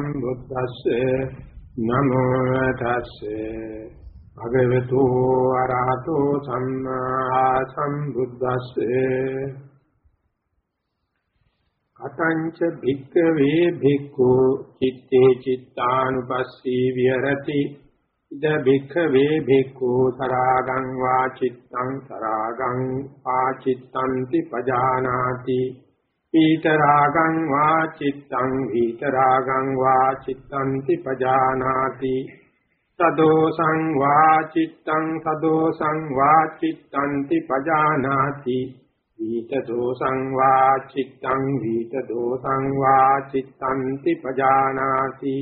සම්බුද්දස්සේ නමෝ තස්සේ භගවතු ආරහතෝ සම්මා සම්බුද්දස්සේ කතංච භික්ඛවේ භික්ඛු චිත්තේ චිත්තානුපස්සී විහෙරති. ඉද භික්ඛවේ භික්ඛු සරාගං වා චිත්තං සරාගං ආචිත්තන්ති පජානාති. පීතරාගං වා චිත්තං විතරාගං වා චිත්තන්ති පජානාති. සදෝසං වා චිත්තං සදෝසං වා චිත්තන්ති පජානාති. විත දෝසං වා චිත්තං විත දෝසං වා චිත්තන්ති පජානාති.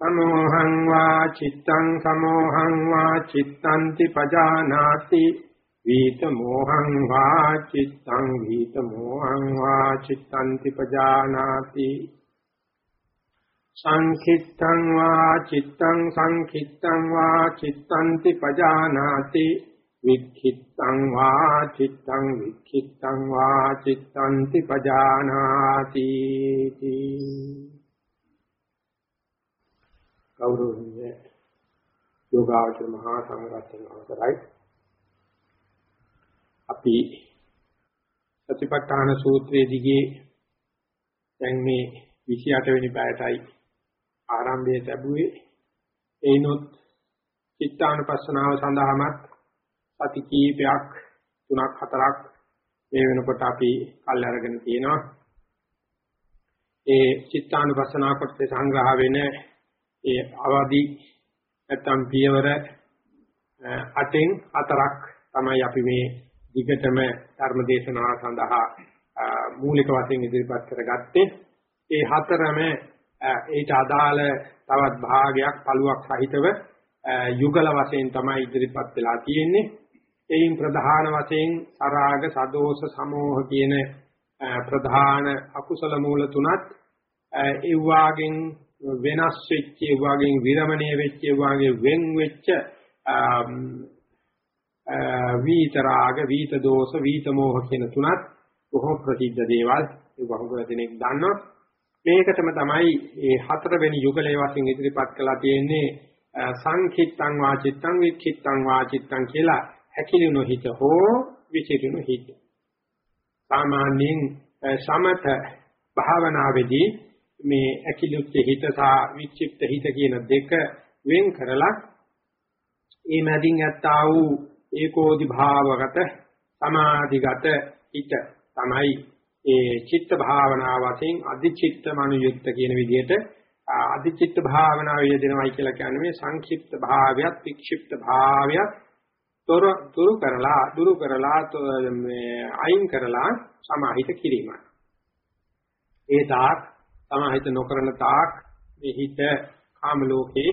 සමෝහං වා චිත්තං සමෝහං වා චිත්තන්ති පජානාති. වීත මොහං වා චිත්තං වීත මොහං වා චිත්තන්ති පජානාති සංඛිත්තං වා චිත්තං සංඛිත්තං වා චිත්තන්ති පජානාති වික්ඛිත්තං වා චිත්තං වික්ඛිත්තං වා චිත්තන්ති පජානාති කෞරවණීය යෝගාචර මහා සංඝරත්න අවසරයි අපි සතිපට්ඨාන සූත්‍රයේ දිගේ දැන් මේ 28 වෙනි පැයටයි ආරම්භය ලැබුවේ. එයිනොත් චිත්තානුපස්සනාව සඳහාමත් සති කීපයක් තුනක් හතරක් මේ වෙනකොට අපි කල් අරගෙන තියෙනවා. ඒ චිත්තානුපස්සනා කොටසේ සංග්‍රහ වෙන ඒ අවදි නැත්තම් පියවර අටෙන් හතරක් තමයි අපි මේ දිගටම ධර්ම දේශනාව සඳහා මූලික වශයෙන් ඉදිරිපත් කරගත්තේ. ඒ හතරම ඒට අදාළ තවත් භාගයක් පළුවක් සහිතව යුගල වශයෙන් තමයි ඉදිරිපත් වෙලා තියෙන්නේ. එයින් ප්‍රධාන වශයෙන් අරාග සදෝෂ සමෝහ කියන ප්‍රධාන අකුසල මූල තුනත් ඒ වාගෙන් වෙනස් වෙච්ච ඒ වාගෙන් විරමණය වෙච්ච ඒ වාගේ වෙන් වෙච්ච වීතරාග වීත දෝෂ වීත මෝහ කියන තුනත් බොහෝ ප්‍රසිද්ධ දේවල්. ඒ බහුගල දෙනෙක් දන්නවා මේකටම තමයි මේ හතරවෙනි යුගලයේ වශයෙන් ඉදිරිපත් කළා තියෙන්නේ සංඛිත්තං වාචිත්තං වික්ඛිත්තං වාචිත්තං කියලා හැකිලුණු හිත හෝ විචිරුණු හිත. සාමාන්‍යයෙන් සමත භාවනාවේදී මේ ඇකිලුච්ච හිත සහ වික්ෂිප්ත හිත කියන දෙක වෙන් කරලා ඒ මැදින් යත්තා වූ ඒකෝදි භාවගත සමාධිගත හිත තමයි ඒ චිත්ත භාවනාව වශයෙන් අධිචිත්ත මනුයුක්ත කියන විදිහට අධිචිත්ත භාවනාව යෙදෙනවයි කියලා කියන්නේ මේ සංක්ෂිප්ත භාවයත් වික්ෂිප්ත භාවයත් තොර දුරු කරලා දුරු කරලා මේ අයින් කරලා සමාහිත කිරීමයි. ඒ තාක් සමාහිත නොකරන තාක් මේ හිත කාම ලෝකේ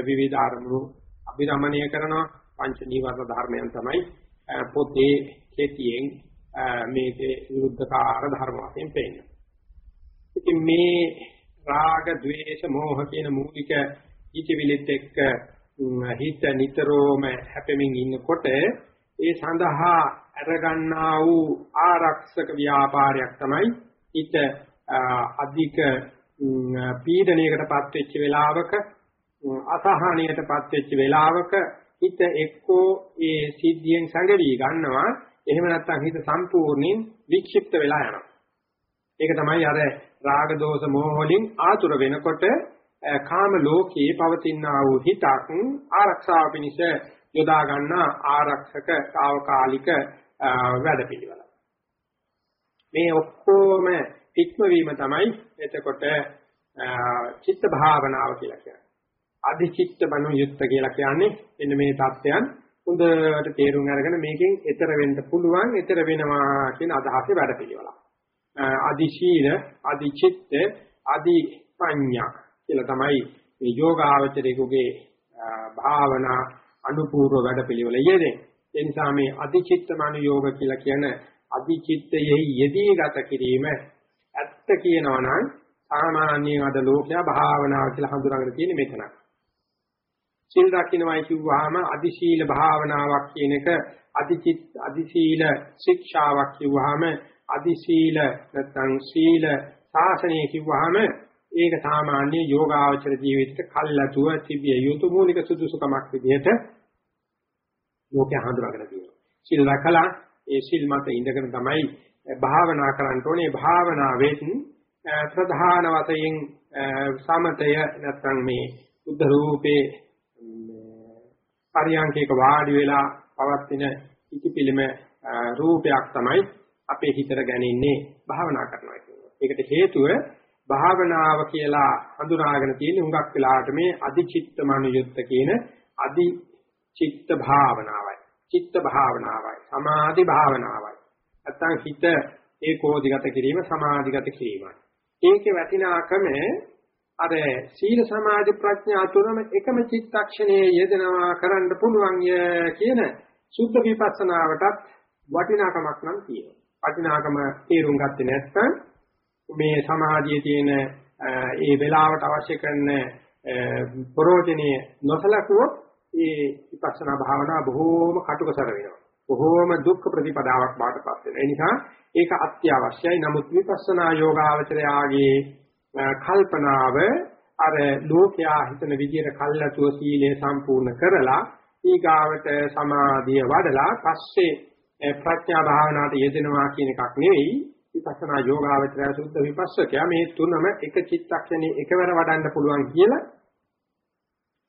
විවිධ අරමුණු අභිරමණය කරනවා පංච නීවරණ ධර්මයන් තමයි පොතේ කෙටියෙන් මේකේ විරුද්ධකාර ධර්ම වශයෙන් පෙන්නන්නේ. ඉතින් මේ රාග, ద్వේෂ, මෝහ කියන මූලික ඊචවිලිත් එක්ක හිත නිතරම හැපෙමින් ඉන්නකොට ඒ සඳහා අරගන්නා වූ ආරක්ෂක ව්‍යාපාරයක් තමයි හිත අධික පීඩණයකටපත් වෙච්ච වෙලාවක අසහනයටපත් වෙච්ච වෙලාවක හිත එක්කෝ ඒ සිද්ධියෙන් සංගවි ගන්නවා. එහෙම නැත්නම් හිත සම්පූර්ණයෙන් වික්ෂිප්ත වෙලා යනවා. ඒක තමයි අර රාග දෝෂ මෝහ වලින් ආතුර වෙනකොට කාම ලෝකයේ පවතිනා වූ හිතක් ආරක්ෂාව පිණිස යොදා ගන්නා ආරක්ෂක తాවකාලික වැඩපිළිවෙල මේ ඔක්කොම ඉක්මවීම තමයි එතකොට චිත්ත භාවනාව කියලා කියන්නේ. අධිචිත්ත මනෝ යුක්ත කියලා කියන්නේ එන්න මේ தත්යන් හොඳට තේරුම් අරගෙන මේකෙන් ඈතර වෙන්න පුළුවන් ඈතර වෙනවා කියන අදහසේ වැඩ පිළිවෙලක්. අදි ශීල, අදි චිත්ත, අදි පඤ්ඤා කියලා තමයි මේ යෝගාවචරයේ භාවනා අනුපූර්ව වැඩ පිළිවෙල යෙදෙන්නේ. ඒ නිසා මේ අදි චිත්ත මනෝ යෝග කියලා කියන අදි චිත්තයෙහි යෙදී ගත කිරීම ඇත්ත කියනවා නම් සාමාන්‍යයෙන් අද ලෝකයා භාවනාව කියලා හඳුනාගෙන තියෙන්නේ මෙතනයි. සිල් රකින්නමයි කිව්වහම අදි සීල භාවනාවක් කියන එක අදි චිත් අදි සීල ශික්ෂාවක් කිව්වහම අදි සීල නැත්නම් සීල ශාසනය කිව්වහම ඒක සාමාන්‍ය යෝගාවචර ජීවිතයට කල්ලාතුව තිබිය යුතු මූලික සුදුසුකමක් විදිහට ලෝකේ හඳුනාගෙන තියෙනවා. සිල් රැකලා ඒ සිල් මත ඉඳගෙන තමයි භාවනා කරන්න ඕනේ. භාවනාවෙත් ප්‍රධාන වශයෙන් සමතය නැත්නම් මේ බුද්ධ රූපේ පරියන්කේක වාඩි වෙලා පවත්ින ඉතිපිලිම රූපයක් තමයි අපේ හිතට ගැනින්නේ භාවනා කරනවා කියන්නේ. ඒකට හේතුව භාවනාව කියලා හඳුනාගෙන තියෙන හුඟක් වෙලාවට මේ අදිචිත්ත මනුයුක්ත කියන අදි චිත්ත භාවනාවයි. චිත්ත භාවනාවයි. සමාධි භාවනාවයි. නැත්තම් හිත ඒකෝදිගත කිරීම සමාධිගත කිරීමයි. ඒකේ වටිනාකම අර සීල සමාධි ප්‍රඥා තුනම එකම චිත්තක්ෂණයේ යෙදෙනවා කරන්න පුළුවන් කියන සුද්ධ විපස්සනාවටත් වටිනාකමක් නම් තියෙනවා. වටිනාකම තේරුම් ගත්තේ නැත්නම් මේ සමාධියේ තියෙන ඒ වෙලාවට අවශ්‍ය කරන ප්‍රෝජනීය නොසලකුවොත් ඒ විපස්සනා භාවනාව බොහෝම කටුකසර වෙනවා. බොහෝම දුක්ඛ ප්‍රතිපදාවක් බාටපත් වෙනවා. ඒ නිසා ඒක අත්‍යවශ්‍යයි. නමුත් විපස්සනා යෝගාවචරයාගේ කල්පනාව අර ලෝකයා හිතන විදියට කල්ලාතුව සීලය සම්පූර්ණ කරලා ඊගාවට සමාධිය වඩලා පස්සේ ප්‍රඥා භාවනාවට යෙදෙනවා කියන එකක් නෙවෙයි විපස්සනා යෝගාවචරය සුද්ධ විපස්සකයා මේ තුනම එක චිත්තක්ෂණේ එකවර වඩන්න පුළුවන් කියලා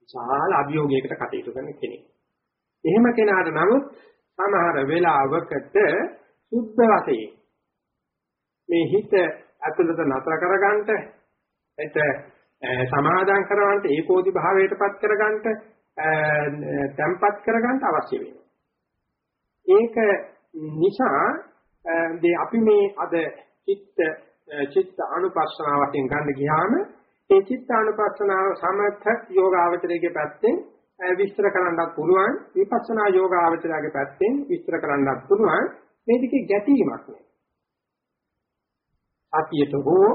සාහල අභියෝගයකට කටයුතු කරන කෙනෙක්. එහෙම කෙනාට නමුත් සමහර වෙලාවකට සුද්ධ වශයෙන් මේ හිත ඇතුළත නතර කරගන්නට එත සමාදාන් කරවන්නට ඒකෝදි භාවයටපත් කරගන්නට තැම්පත් කරගන්නට අවශ්‍ය වෙනවා. ඒක නිසා මේ අපි මේ අද චිත්ත චිත්ත අනුපස්සනාවෙන් ගන්න ගියාම ඒ චිත්තානුපස්සනාව සමර්ථ යෝගාවචරයේ පැත්තෙන් විස්තර කරන්නත් පුළුවන් විපස්සනා යෝගාවචරයේ පැත්තෙන් විස්තර කරන්නත් පුළුවන් මේ දෙකේ ගැටීමක් නෑ. සතියට හෝ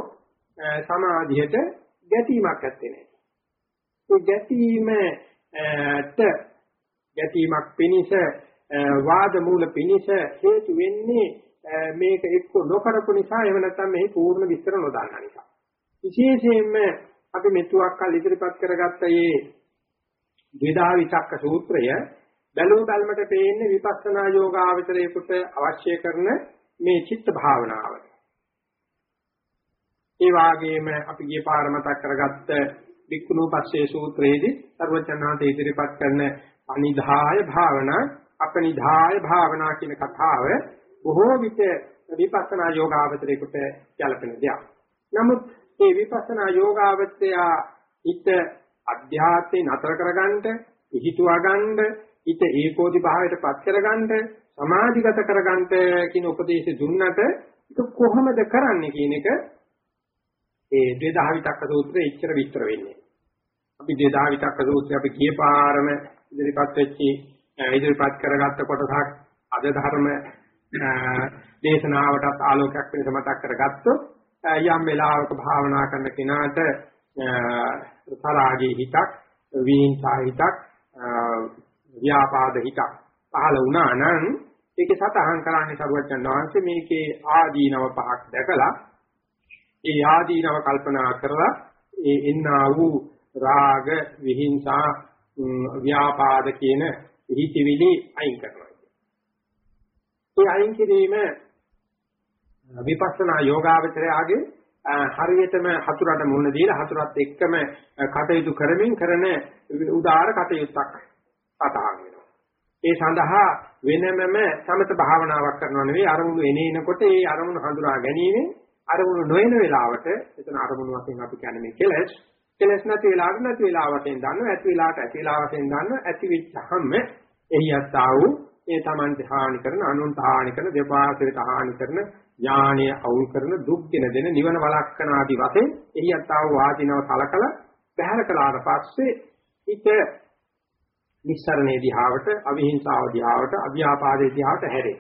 සමාධියට ගැටීමක් ඇත්තේ නෑ. ඒ ගැටීමට ගැටීමක් පිනිස වාද මූල පිනිස හේතු වෙන්නේ මේක එක්ක නොකරපු නිසා එහෙම නැත්නම් මෙහි පූර්ණ විස්තර නොදන්නා නිසා. විශේෂයෙන්ම අපි මෙතුවක් කල් ඉදිරිපත් කරගත්ත මේ ද්විදා විචක්ක සූත්‍රය බැලුව බැලමට පේන්නේ විපස්සනා යෝගාවචරයේකට අවශ්‍ය කරන මේ චිත්ත භාවනාව. ඒ වාගේම අපි ගිය පාර මතක් කරගත්ත වික්ඛුනෝපස්සේ සූත්‍රයේදී සර්වචනාත ඉදිරිපත් කරන අනිධාය භාවනා අපනිධාය භාවනා කියන කතාව බොහෝ විට විපස්සනා යෝගාවචරයේකට ගැලපෙන දෙයක්. නමුත් මේ විපස්සනා යෝගාවචරය හිත අධ්‍යාත්මේ නතර කරගන්න, පිහිටුවා ගන්න, හිත ඒකෝදි භාවයට පත් කරගන්න, සමාධිගත කරගන්න කියන උපදේශ දුන්නට ඒක කොහොමද කරන්නේ කියන එක ඒ ද්වේදාවිතක්ක සූත්‍රයේ ඉච්ඡර විස්තර වෙන්නේ. අපි ද්වේදාවිතක්ක සූත්‍රය අපි කීපාරම ඉදිරිපත් වෙච්චි ඉදිරිපත් කරගත්ත කොටසක් අද ධර්ම දේශනාවටත් ආලෝකයක් වෙනස මතක් කරගත්තොත් යම් වෙලාවක භාවනා කරන කෙනාට තරාගේ හිතක් විහිංසා හිතක් ව්‍යාපාද හිතක් පහළ වුණා නම් ඒකේ සතහන් කරන්නේ සරුවචන් වහන්සේ මේකේ ආදීනව පහක් දැකලා ඒ ආදීනව කල්පනා කරලා ඒ එන්නා වූ රාග විහිංසා ව්‍යාපාද කියන හිතිවිලි අයින් කරනවා. ඒ අයින් කිරීම විපස්සනා යෝගාවචරයාගේ හරියටම හතුරට මුණ දීලා හතුරත් එක්කම කටයුතු කරමින් කරන උදාාර කටයුත්තක් සතහන් වෙනවා. ඒ සඳහා වෙනමම සමත භාවනාවක් කරනව නෙවෙයි අරමුණු එනේනකොට ඒ අරමුණු හඳුනා ගැනීම අරමුණු නොයන වෙලාවට එතන අරමුණු වශයෙන් අපි කියන්නේ මේ කෙලස් කෙලස් නැති වෙලාවට නැති වෙලාවටෙන් දන්නවා ඇති වෙලාවට ඇති වෙලාවටෙන් දන්නවා ඇති වෙච්චහම එහි යත්තා වූ ඒ Tamante හානි කරන අනුන්ට හානි කරන දෙපාර්ශ්වයට හානි කරන ඥානය අවුල් කරන දුක් දෙන දෙන නිවන වළක්වන ආදි වශයෙන් එහි යත්තා වූ වාචිනව කලකල බහැර කළාට පස්සේ හිත නිස්සරණේ දිහාවට අවිහිංසාව දිහාවට අභ්‍යාපාදේ දිහාවට හැරේ.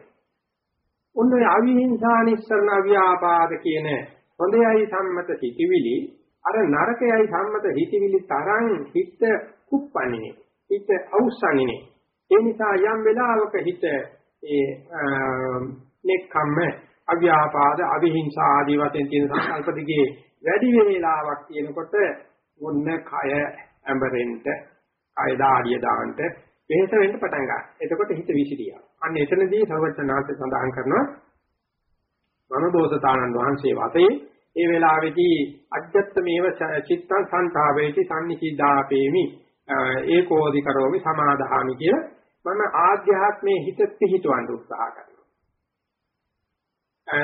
ඔන්න ඔය අවිහිංසා නිස්සරණ අභ්‍යාපාද කියන හොඳයයි සම්මත හිතවිලි අර නරකයයි සම්මත හිතවිලි තරම් හිත කුප්පන්නේ හිත අවුස්සන්නේ ඒ නිසා යම් වෙලාවක හිත ඒ නෙක්ඛම්ම අව්‍යාපාද අවිහිංසා ආදී වශයෙන් තියෙන සංකල්ප දිගේ වැඩි වේලාවක් කියනකොට ඔන්න කය ඇඹරෙන්න, කය දාඩිය දාන්න වෙහෙස වෙන්න පටන් ගන්නවා. එතකොට හිත විසිරියා. අන්න එතනදී සර්වඥාන්ත සඳහන් කරනවා මනෝදෝසතානන් වහන්සේ වතේ ඒ වෙලාවේදී අජත්තමේව චිත්තං සංතාවේති සම්නිචිදාපේමි ඒකෝදි කරෝමි සමාදාහමි කිය මම ආධ්‍යාත්මයේ හිත පිහිටවන්න උත්සාහ කරනවා.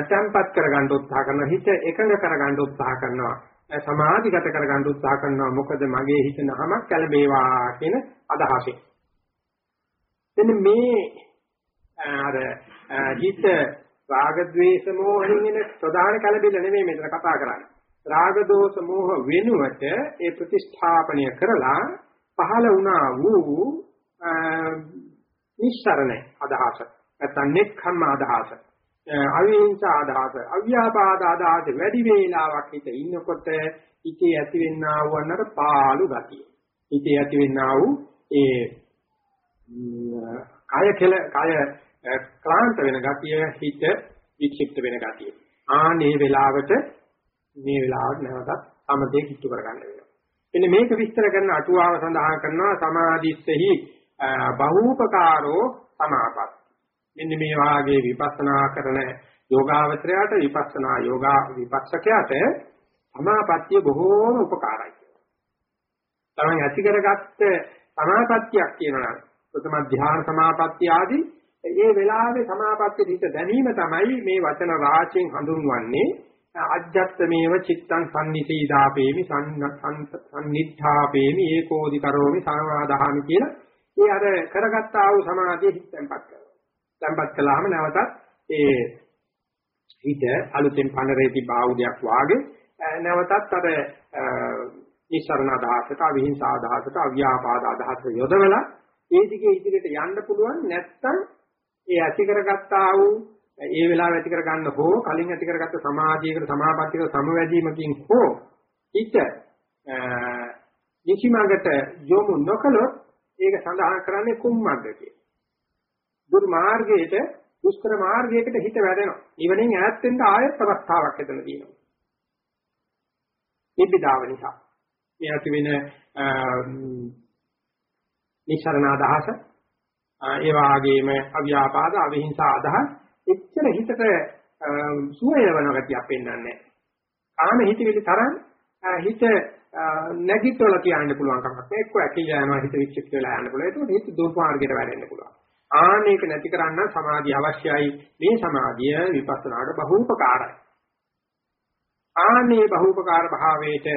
තැම්පත් කරගන්න උත්සාහ කරනවා. හිත එකඟ කරගන්න උත්සාහ කරනවා. සමාධිගත කරගන්න උත්සාහ කරනවා. මොකද මගේ හිත නහමක් කැළඹේවා කියන අදහසෙන්. එන්න මේ අර හිත රාග ద్వේෂ මෝහෙන් එන ප්‍රධාන කලබිල නෙමෙයි මෙතන කතා කරන්නේ. රාග දෝෂ මෝහ වෙනුවට ඒ ප්‍රතිස්ථාපනය කරලා පහළ වුණා වූ නිස්සරණ අදහස. නැත්නම් නෙක්ඛම්ම අදහස. අවිහිංසා අදහස, අව්‍යාපාද අදහස වැඩි වේලාවක් හිත ඉන්නකොට හිතේ ඇතිවෙනා වූ අන්නර පාළු ගතිය. හිතේ ඇතිවෙනා වූ ඒ කය කෙල කය ක්ලාන්ත වෙන ගතිය හිත වික්ෂිප්ත වෙන ගතිය. ආනේ වෙලාවට මේ වෙලාවට නැවතත් සමතේ කිට්ටු කරගන්න වෙනවා. එන්න මේක විස්තර කරන අටුවාව සඳහන් කරනවා සමාධිස්සෙහි බහූපකාරෝ සමාපත්. මෙන්න මේ වාගේ විපස්සනා කරන යෝගාවචරයට විපස්සනා යෝගා විපස්සකයට සමාපත්තිය බොහෝම උපකාරයි. තමයි ඇති කරගත්ත සමාපත්තියක් කියනවා. ප්‍රථම ධ්‍යාන සමාපත්තිය ආදී ඒ වෙලාවේ සමාපත්තිය හිත දැනීම තමයි මේ වචන රාශියෙන් හඳුන්වන්නේ අජ්ජත්මේව චිත්තං සම්නිසීදාපේමි සම්නිත්ථාපේමි ඒකෝදි කරෝමි සමාදාහමි කියලා ඒ අර කරගත්ත ආ වූ සමාධිය හිත tempat කරනවා. tempat කළාම නැවතත් ඒ හිත අලුතෙන් පනරේති බාහුවයක් වාගේ නැවතත් අර නිස්සරණ අදහසට අවිහිංසා අදහසට අව්‍යාපාද අදහසට යොදවලා ඒ දිගේ ඉදිරියට යන්න පුළුවන් නැත්නම් ඒ ඇති කරගත්තා වූ ඒ වෙලාව ඇති කරගන්න හෝ කලින් ඇති කරගත්ත සමාධියකට සමාපත්තියක සමවැදීමකින් හෝ හිත නිසිමඟට යොමු නොකළොත් ඒක සඳහන් කරන්නේ කුම්මග්ග කියලා. දුර්මාර්ගයට දුෂ්කර මාර්ගයකට හිත වැටෙනවා. ඉවණෙන් ඈත් වෙන්න ආයෙත් අවස්ථාවක් එතන තියෙනවා. නිබ්බිදාව නිසා. මේ ඇති වෙන නිසරණ අදහස ඒ වාගේම අව්‍යාපාද අවිහිංසා අදහස් එච්චර හිතට සුවය වෙන ගතියක් පෙන්වන්නේ නැහැ. කාම හිතවිලි තරම් හිත නැගිටවල කියන්න පුළුවන් කමක් නැහැ. එක්ක ඇකිලා යනවා හිත විචිත් වෙලා යන්න පුළුවන්. ඒකට හිත දුර්මාර්ගයට වැටෙන්න පුළුවන්. ආනේක නැති කරන්න සමාධිය අවශ්‍යයි. මේ සමාධිය විපස්සනාට බහූපකාරයි. ආනේ බහූපකාර භාවයට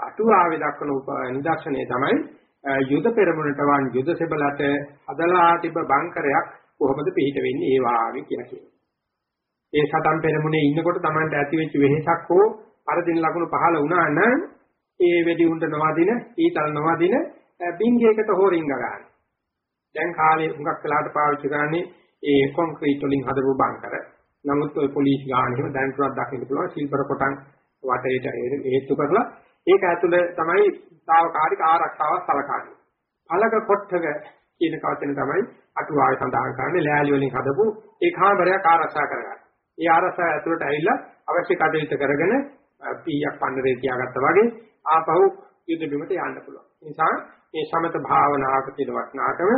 අටුවාවේ දක්වන නිදර්ශනය තමයි යුද පෙරමුණට වන් යුද සෙබලට හදලා තිබ බංකරයක් කොහොමද පිහිට වෙන්නේ ඒ වාගේ කියලා කියනවා. ඒ සතන් පෙරමුණේ ඉන්නකොට Tamanට ඇති වෙච්ච වෙහෙසක් හෝ පරදින ලකුණු පහළ වුණා නම් ඒ වෙඩි උණ්ඩ නොවදින, ඊතල නොවදින බින්ගයකට හොරින්ග ගන්න. දැන් කාලේ හුඟක් වෙලාට පාවිච්චි කරන්නේ ඒ කොන්ක්‍රීට් වලින් හදපු බංකර. නමුත් ඔය පොලිස් ගාන එහෙම දැන් තුනක් දකින්න පුළුවන් සිල්වර කොටන් වටේට හේතු කරලා ඒක ඇතුළේ තමයි తాවකාලික ආරක්ෂාවක් සලකන්නේ. පළක කොට්ටක කියන කවචන තමයි අටුවාවේ සඳහන් කරන්නේ ලෑලි වලින් හදපු ඒ කාමරයක් ආරක්ෂා කරගන්න. ඒ ආරක්ෂාව ඇතුළට ඇවිල්ලා අවශ්‍ය කටයුතු කරගෙන පීයක් පන්නරේ තියාගත්තා වගේ ආපහු යුද බිමට යන්න පුළුවන්. ඒ නිසා මේ සමත භාවනාවක තියෙන වටිනාකම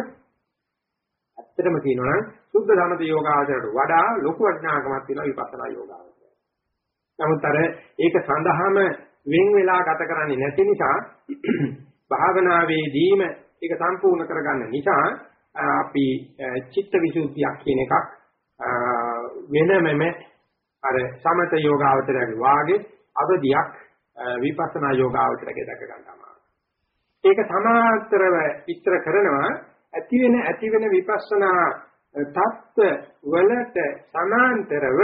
ඇත්තටම කියනවා නම් සුද්ධ සමත යෝගාචරයට වඩා ලොකු වටිනාකමක් තියෙනවා විපස්සනා යෝගාචරයට. නමුත් අර ඒක සඳහාම වෙන් වෙලා ගත කරන්නේ නැති නිසා භාවනාවේදීම ඒක සම්පූර්ණ කරගන්න නිසා අපි චිත්ත විසුද්ධියක් කියන එකක් වෙනමම අර සමත යෝගාවචරයේ වාගේ අවදියක් විපස්සනා යෝගාවචරයේ දක ගන්නවා. ඒක සමාන්තරව විස්තර කරනවා ඇති වෙන ඇති වෙන විපස්සනා තත්ත්ව වලට සමාන්තරව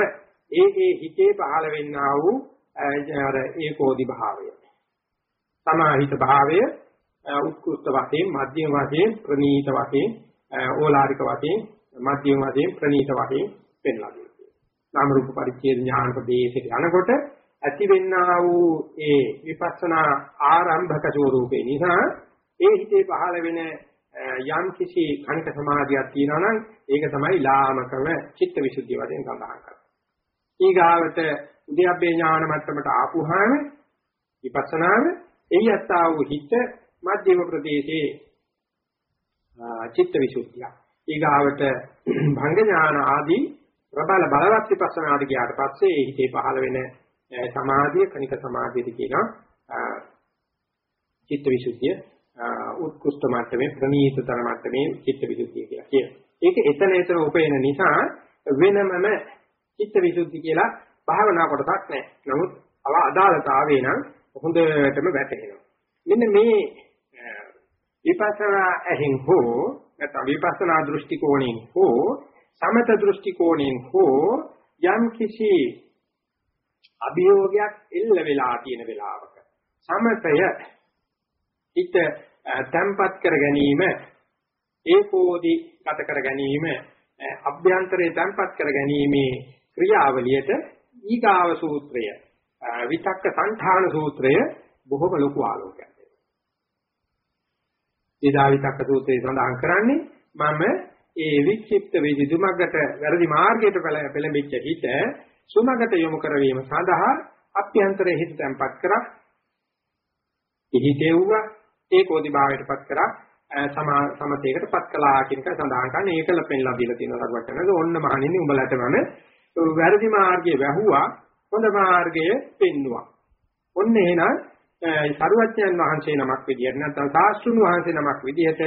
ඒ ඒ හිතේ පහළ වෙන්නා වූ අර ඒකෝදි භාවය. සමාහිත භාවය උත්කෘෂ්ඨ වශයෙන් මධ්‍යම වශයෙන් ප්‍රනීත වශයෙන් ඕලාරික වශයෙන් මධ්‍යම වශයෙන් ප්‍රනීත වශයෙන් පෙන්ලා දෙනවා. නාම රූප පරිච්ඡේද ඥාන ප්‍රදේශයට යනකොට ඇතිවෙන්නා වූ ඒ විපස්සනා ආරම්භක ස්වરૂපේ නිසා ඒ හිතේ පහළ වෙන යම් කිසි කණික සමාධියක් තියෙනවා නම් ඒක තමයි ලාමකම චිත්ත විසුද්ධිය වශයෙන් සඳහන් කරන්නේ. ඊගාවට උද්‍යප්පේ ඥාන මට්ටමට ආපුහාම විපස්සනාව එයත්තා වූ හිත මධ්‍යම ප්‍රදේශයේ චිත්ත විසුද්ධිය. ඊගාවට භංග ඥාන ආදී ප්‍රබල බලවත් විපස්සනාට ගියාට පස්සේ ඒ හිතේ පහළ වෙන සමාධිය කනික සමාධියද කියනවා චිත්ත විසුද්ධිය උත්කෘෂ්ඨ මට්ටමේ ප්‍රණීතතර මට්ටමේ චිත්ත විසුද්ධිය කියලා කියනවා. ඒක එතන එතන උපේන නිසා වෙනමම චිත්ත විසුද්ධි කියලා භාවනා කොටසක් නැහැ. නමුත් අව අදාළතාවේ නම් හොඳටම වැටහෙනවා. මෙන්න මේ විපස්සනා ඇහෙන් හෝ නැත්නම් විපස්සනා දෘෂ්ටි කෝණයෙන් හෝ සමත දෘෂ්ටි කෝණයෙන් හෝ යම් කිසි අභියෝගයක් එල්ල වෙලා තියෙන වෙලාවක සමතය හිත තැම්පත් කර ගැනීම ඒකෝදි ගත කර ගැනීම අභ්‍යන්තරේ තැම්පත් කර ගැනීමේ ක්‍රියාවලියට ඊගාව සූත්‍රය විතක්ක සංඛාන සූත්‍රය බොහොම ලොකු ආලෝකයක් දෙනවා. ඊදා විතක්ක සූත්‍රයේ සඳහන් කරන්නේ මම ඒ වික්ෂිප්ත වේදිදුමග්ගට වැරදි මාර්ගයට පෙළඹිච්ච හිත සුමගට යොමු කරවීම සඳහා අභ්‍යන්තරයේ හිත තැම්පත් කරා. ඉහිතෙව්ව ඒකෝදි භාවයටපත් කරා. සමා සමතේකටපත් කළා කියන එක සඳහන් කරන්නේ. ඒකල පෙන්ලා දීලා තියෙනවා සරුවචනද ඔන්න මහණෙනි උඹලට මම වැරදි මාර්ගයේ වැහුවා හොඳ මාර්ගය පෙන්නවා. ඔන්න එහෙනම් සරුවචනන් වහන්සේ නමක් විදියට නැත්නම් සාස්ත්‍රුන් වහන්සේ නමක් විදියට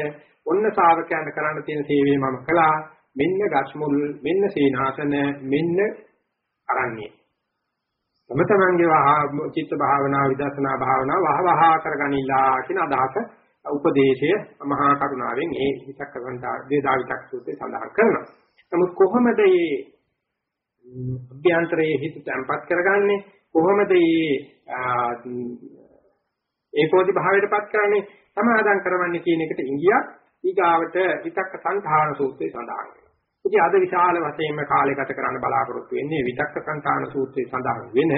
ඔන්න ශාවකයන්ට කරන්න තියෙන සේවය මම කළා. මෙන්න ගස්මුල් මෙන්න සීනාසන මෙන්න අරන්නේ තම තමන්ගේ චිත්ත භාවනා විදර්ශනා භාවනා වහවහ කරගනිලා කියන අදහස උපදේශය මහා කරුණාවෙන් ඒ විතක්ක සංතා වේදා විතක් සූත්‍රයේ සඳහන් කරනවා. නමුත් කොහොමද මේ අභ්‍යන්තරයේ හිත තැම්පත් කරගන්නේ? කොහොමද මේ ඒකෝදි භාවයටපත් කරන්නේ? සමාදාන් කරවන්නේ කියන එකට ඉංගියක් ඊගාවට විතක්ක සංධාන සූත්‍රයේ සඳහන් වෙනවා. ඉතින් අද විශාල වශයෙන්ම කාලය ගත කරන්න බලාපොරොත්තු වෙන්නේ විතක්ක සංධාන සූත්‍රයේ සඳහන් වෙන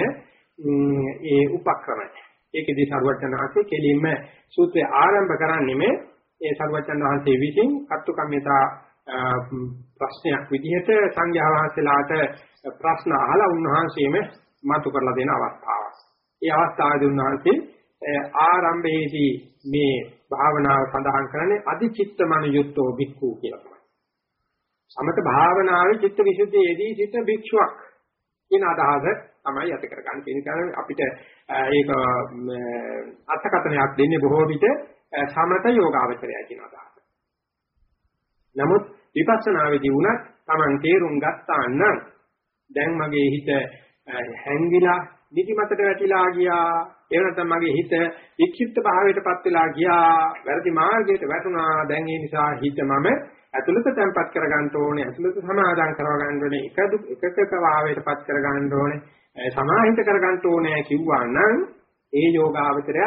ඒ උපක්‍රමය. ඒකෙදී සරුවචනහන්සේ කෙලින්ම සූත්‍රය ආරම්භ කරන්නේ මේ ඒ සරුවචන වහන්සේ විසින් අත්තුකම්මිතා ප්‍රශ්නයක් විදිහට සංඝයා වහන්සේලාට ප්‍රශ්න අහලා උන්වහන්සේම මතු කරලා දෙන අවස්ථාවක්. ඒ අවස්ථාවේදී උන්වහන්සේ ආරම්භයේදී මේ භාවනාව සඳහන් කරන්නේ අධිචිත්තමනියුක්තෝ භික්ඛු කියලා තමයි. සමත භාවනාවේ චිත්ත විසුද්ධියේදී සිට භික්ෂුවක් කියන අදහස තමයි යත කරගන්න තියෙන අපිට ඒක අර්ථකථනයක් දෙන්නේ බොහෝ විට සමත යෝගාවචරය කියන අදහස. නමුත් විපස්සනාවේදී වුණත් Taman තේරුම් ගත්තා නම් දැන් මගේ හිත හැංගිලා නිදිමතට වැටිලා ගියා. ඒ නැත්නම් මගේ හිත වික්ෂිප්ත භාවයටපත් වෙලා ගියා. වැරදි මාර්ගයට වැටුණා. දැන් ඒ නිසා හිත මම ඇතුළත තැම්පත් කරගන්න ඕනේ. ඇතුළත සමාදාන් කරගන්න ඕනේ. එක එකක භාවයටපත් කරගන්න ඕනේ. සමාහිත කරගන්න ඕනේ කිව්වා නම් ඒ යෝගාවචරය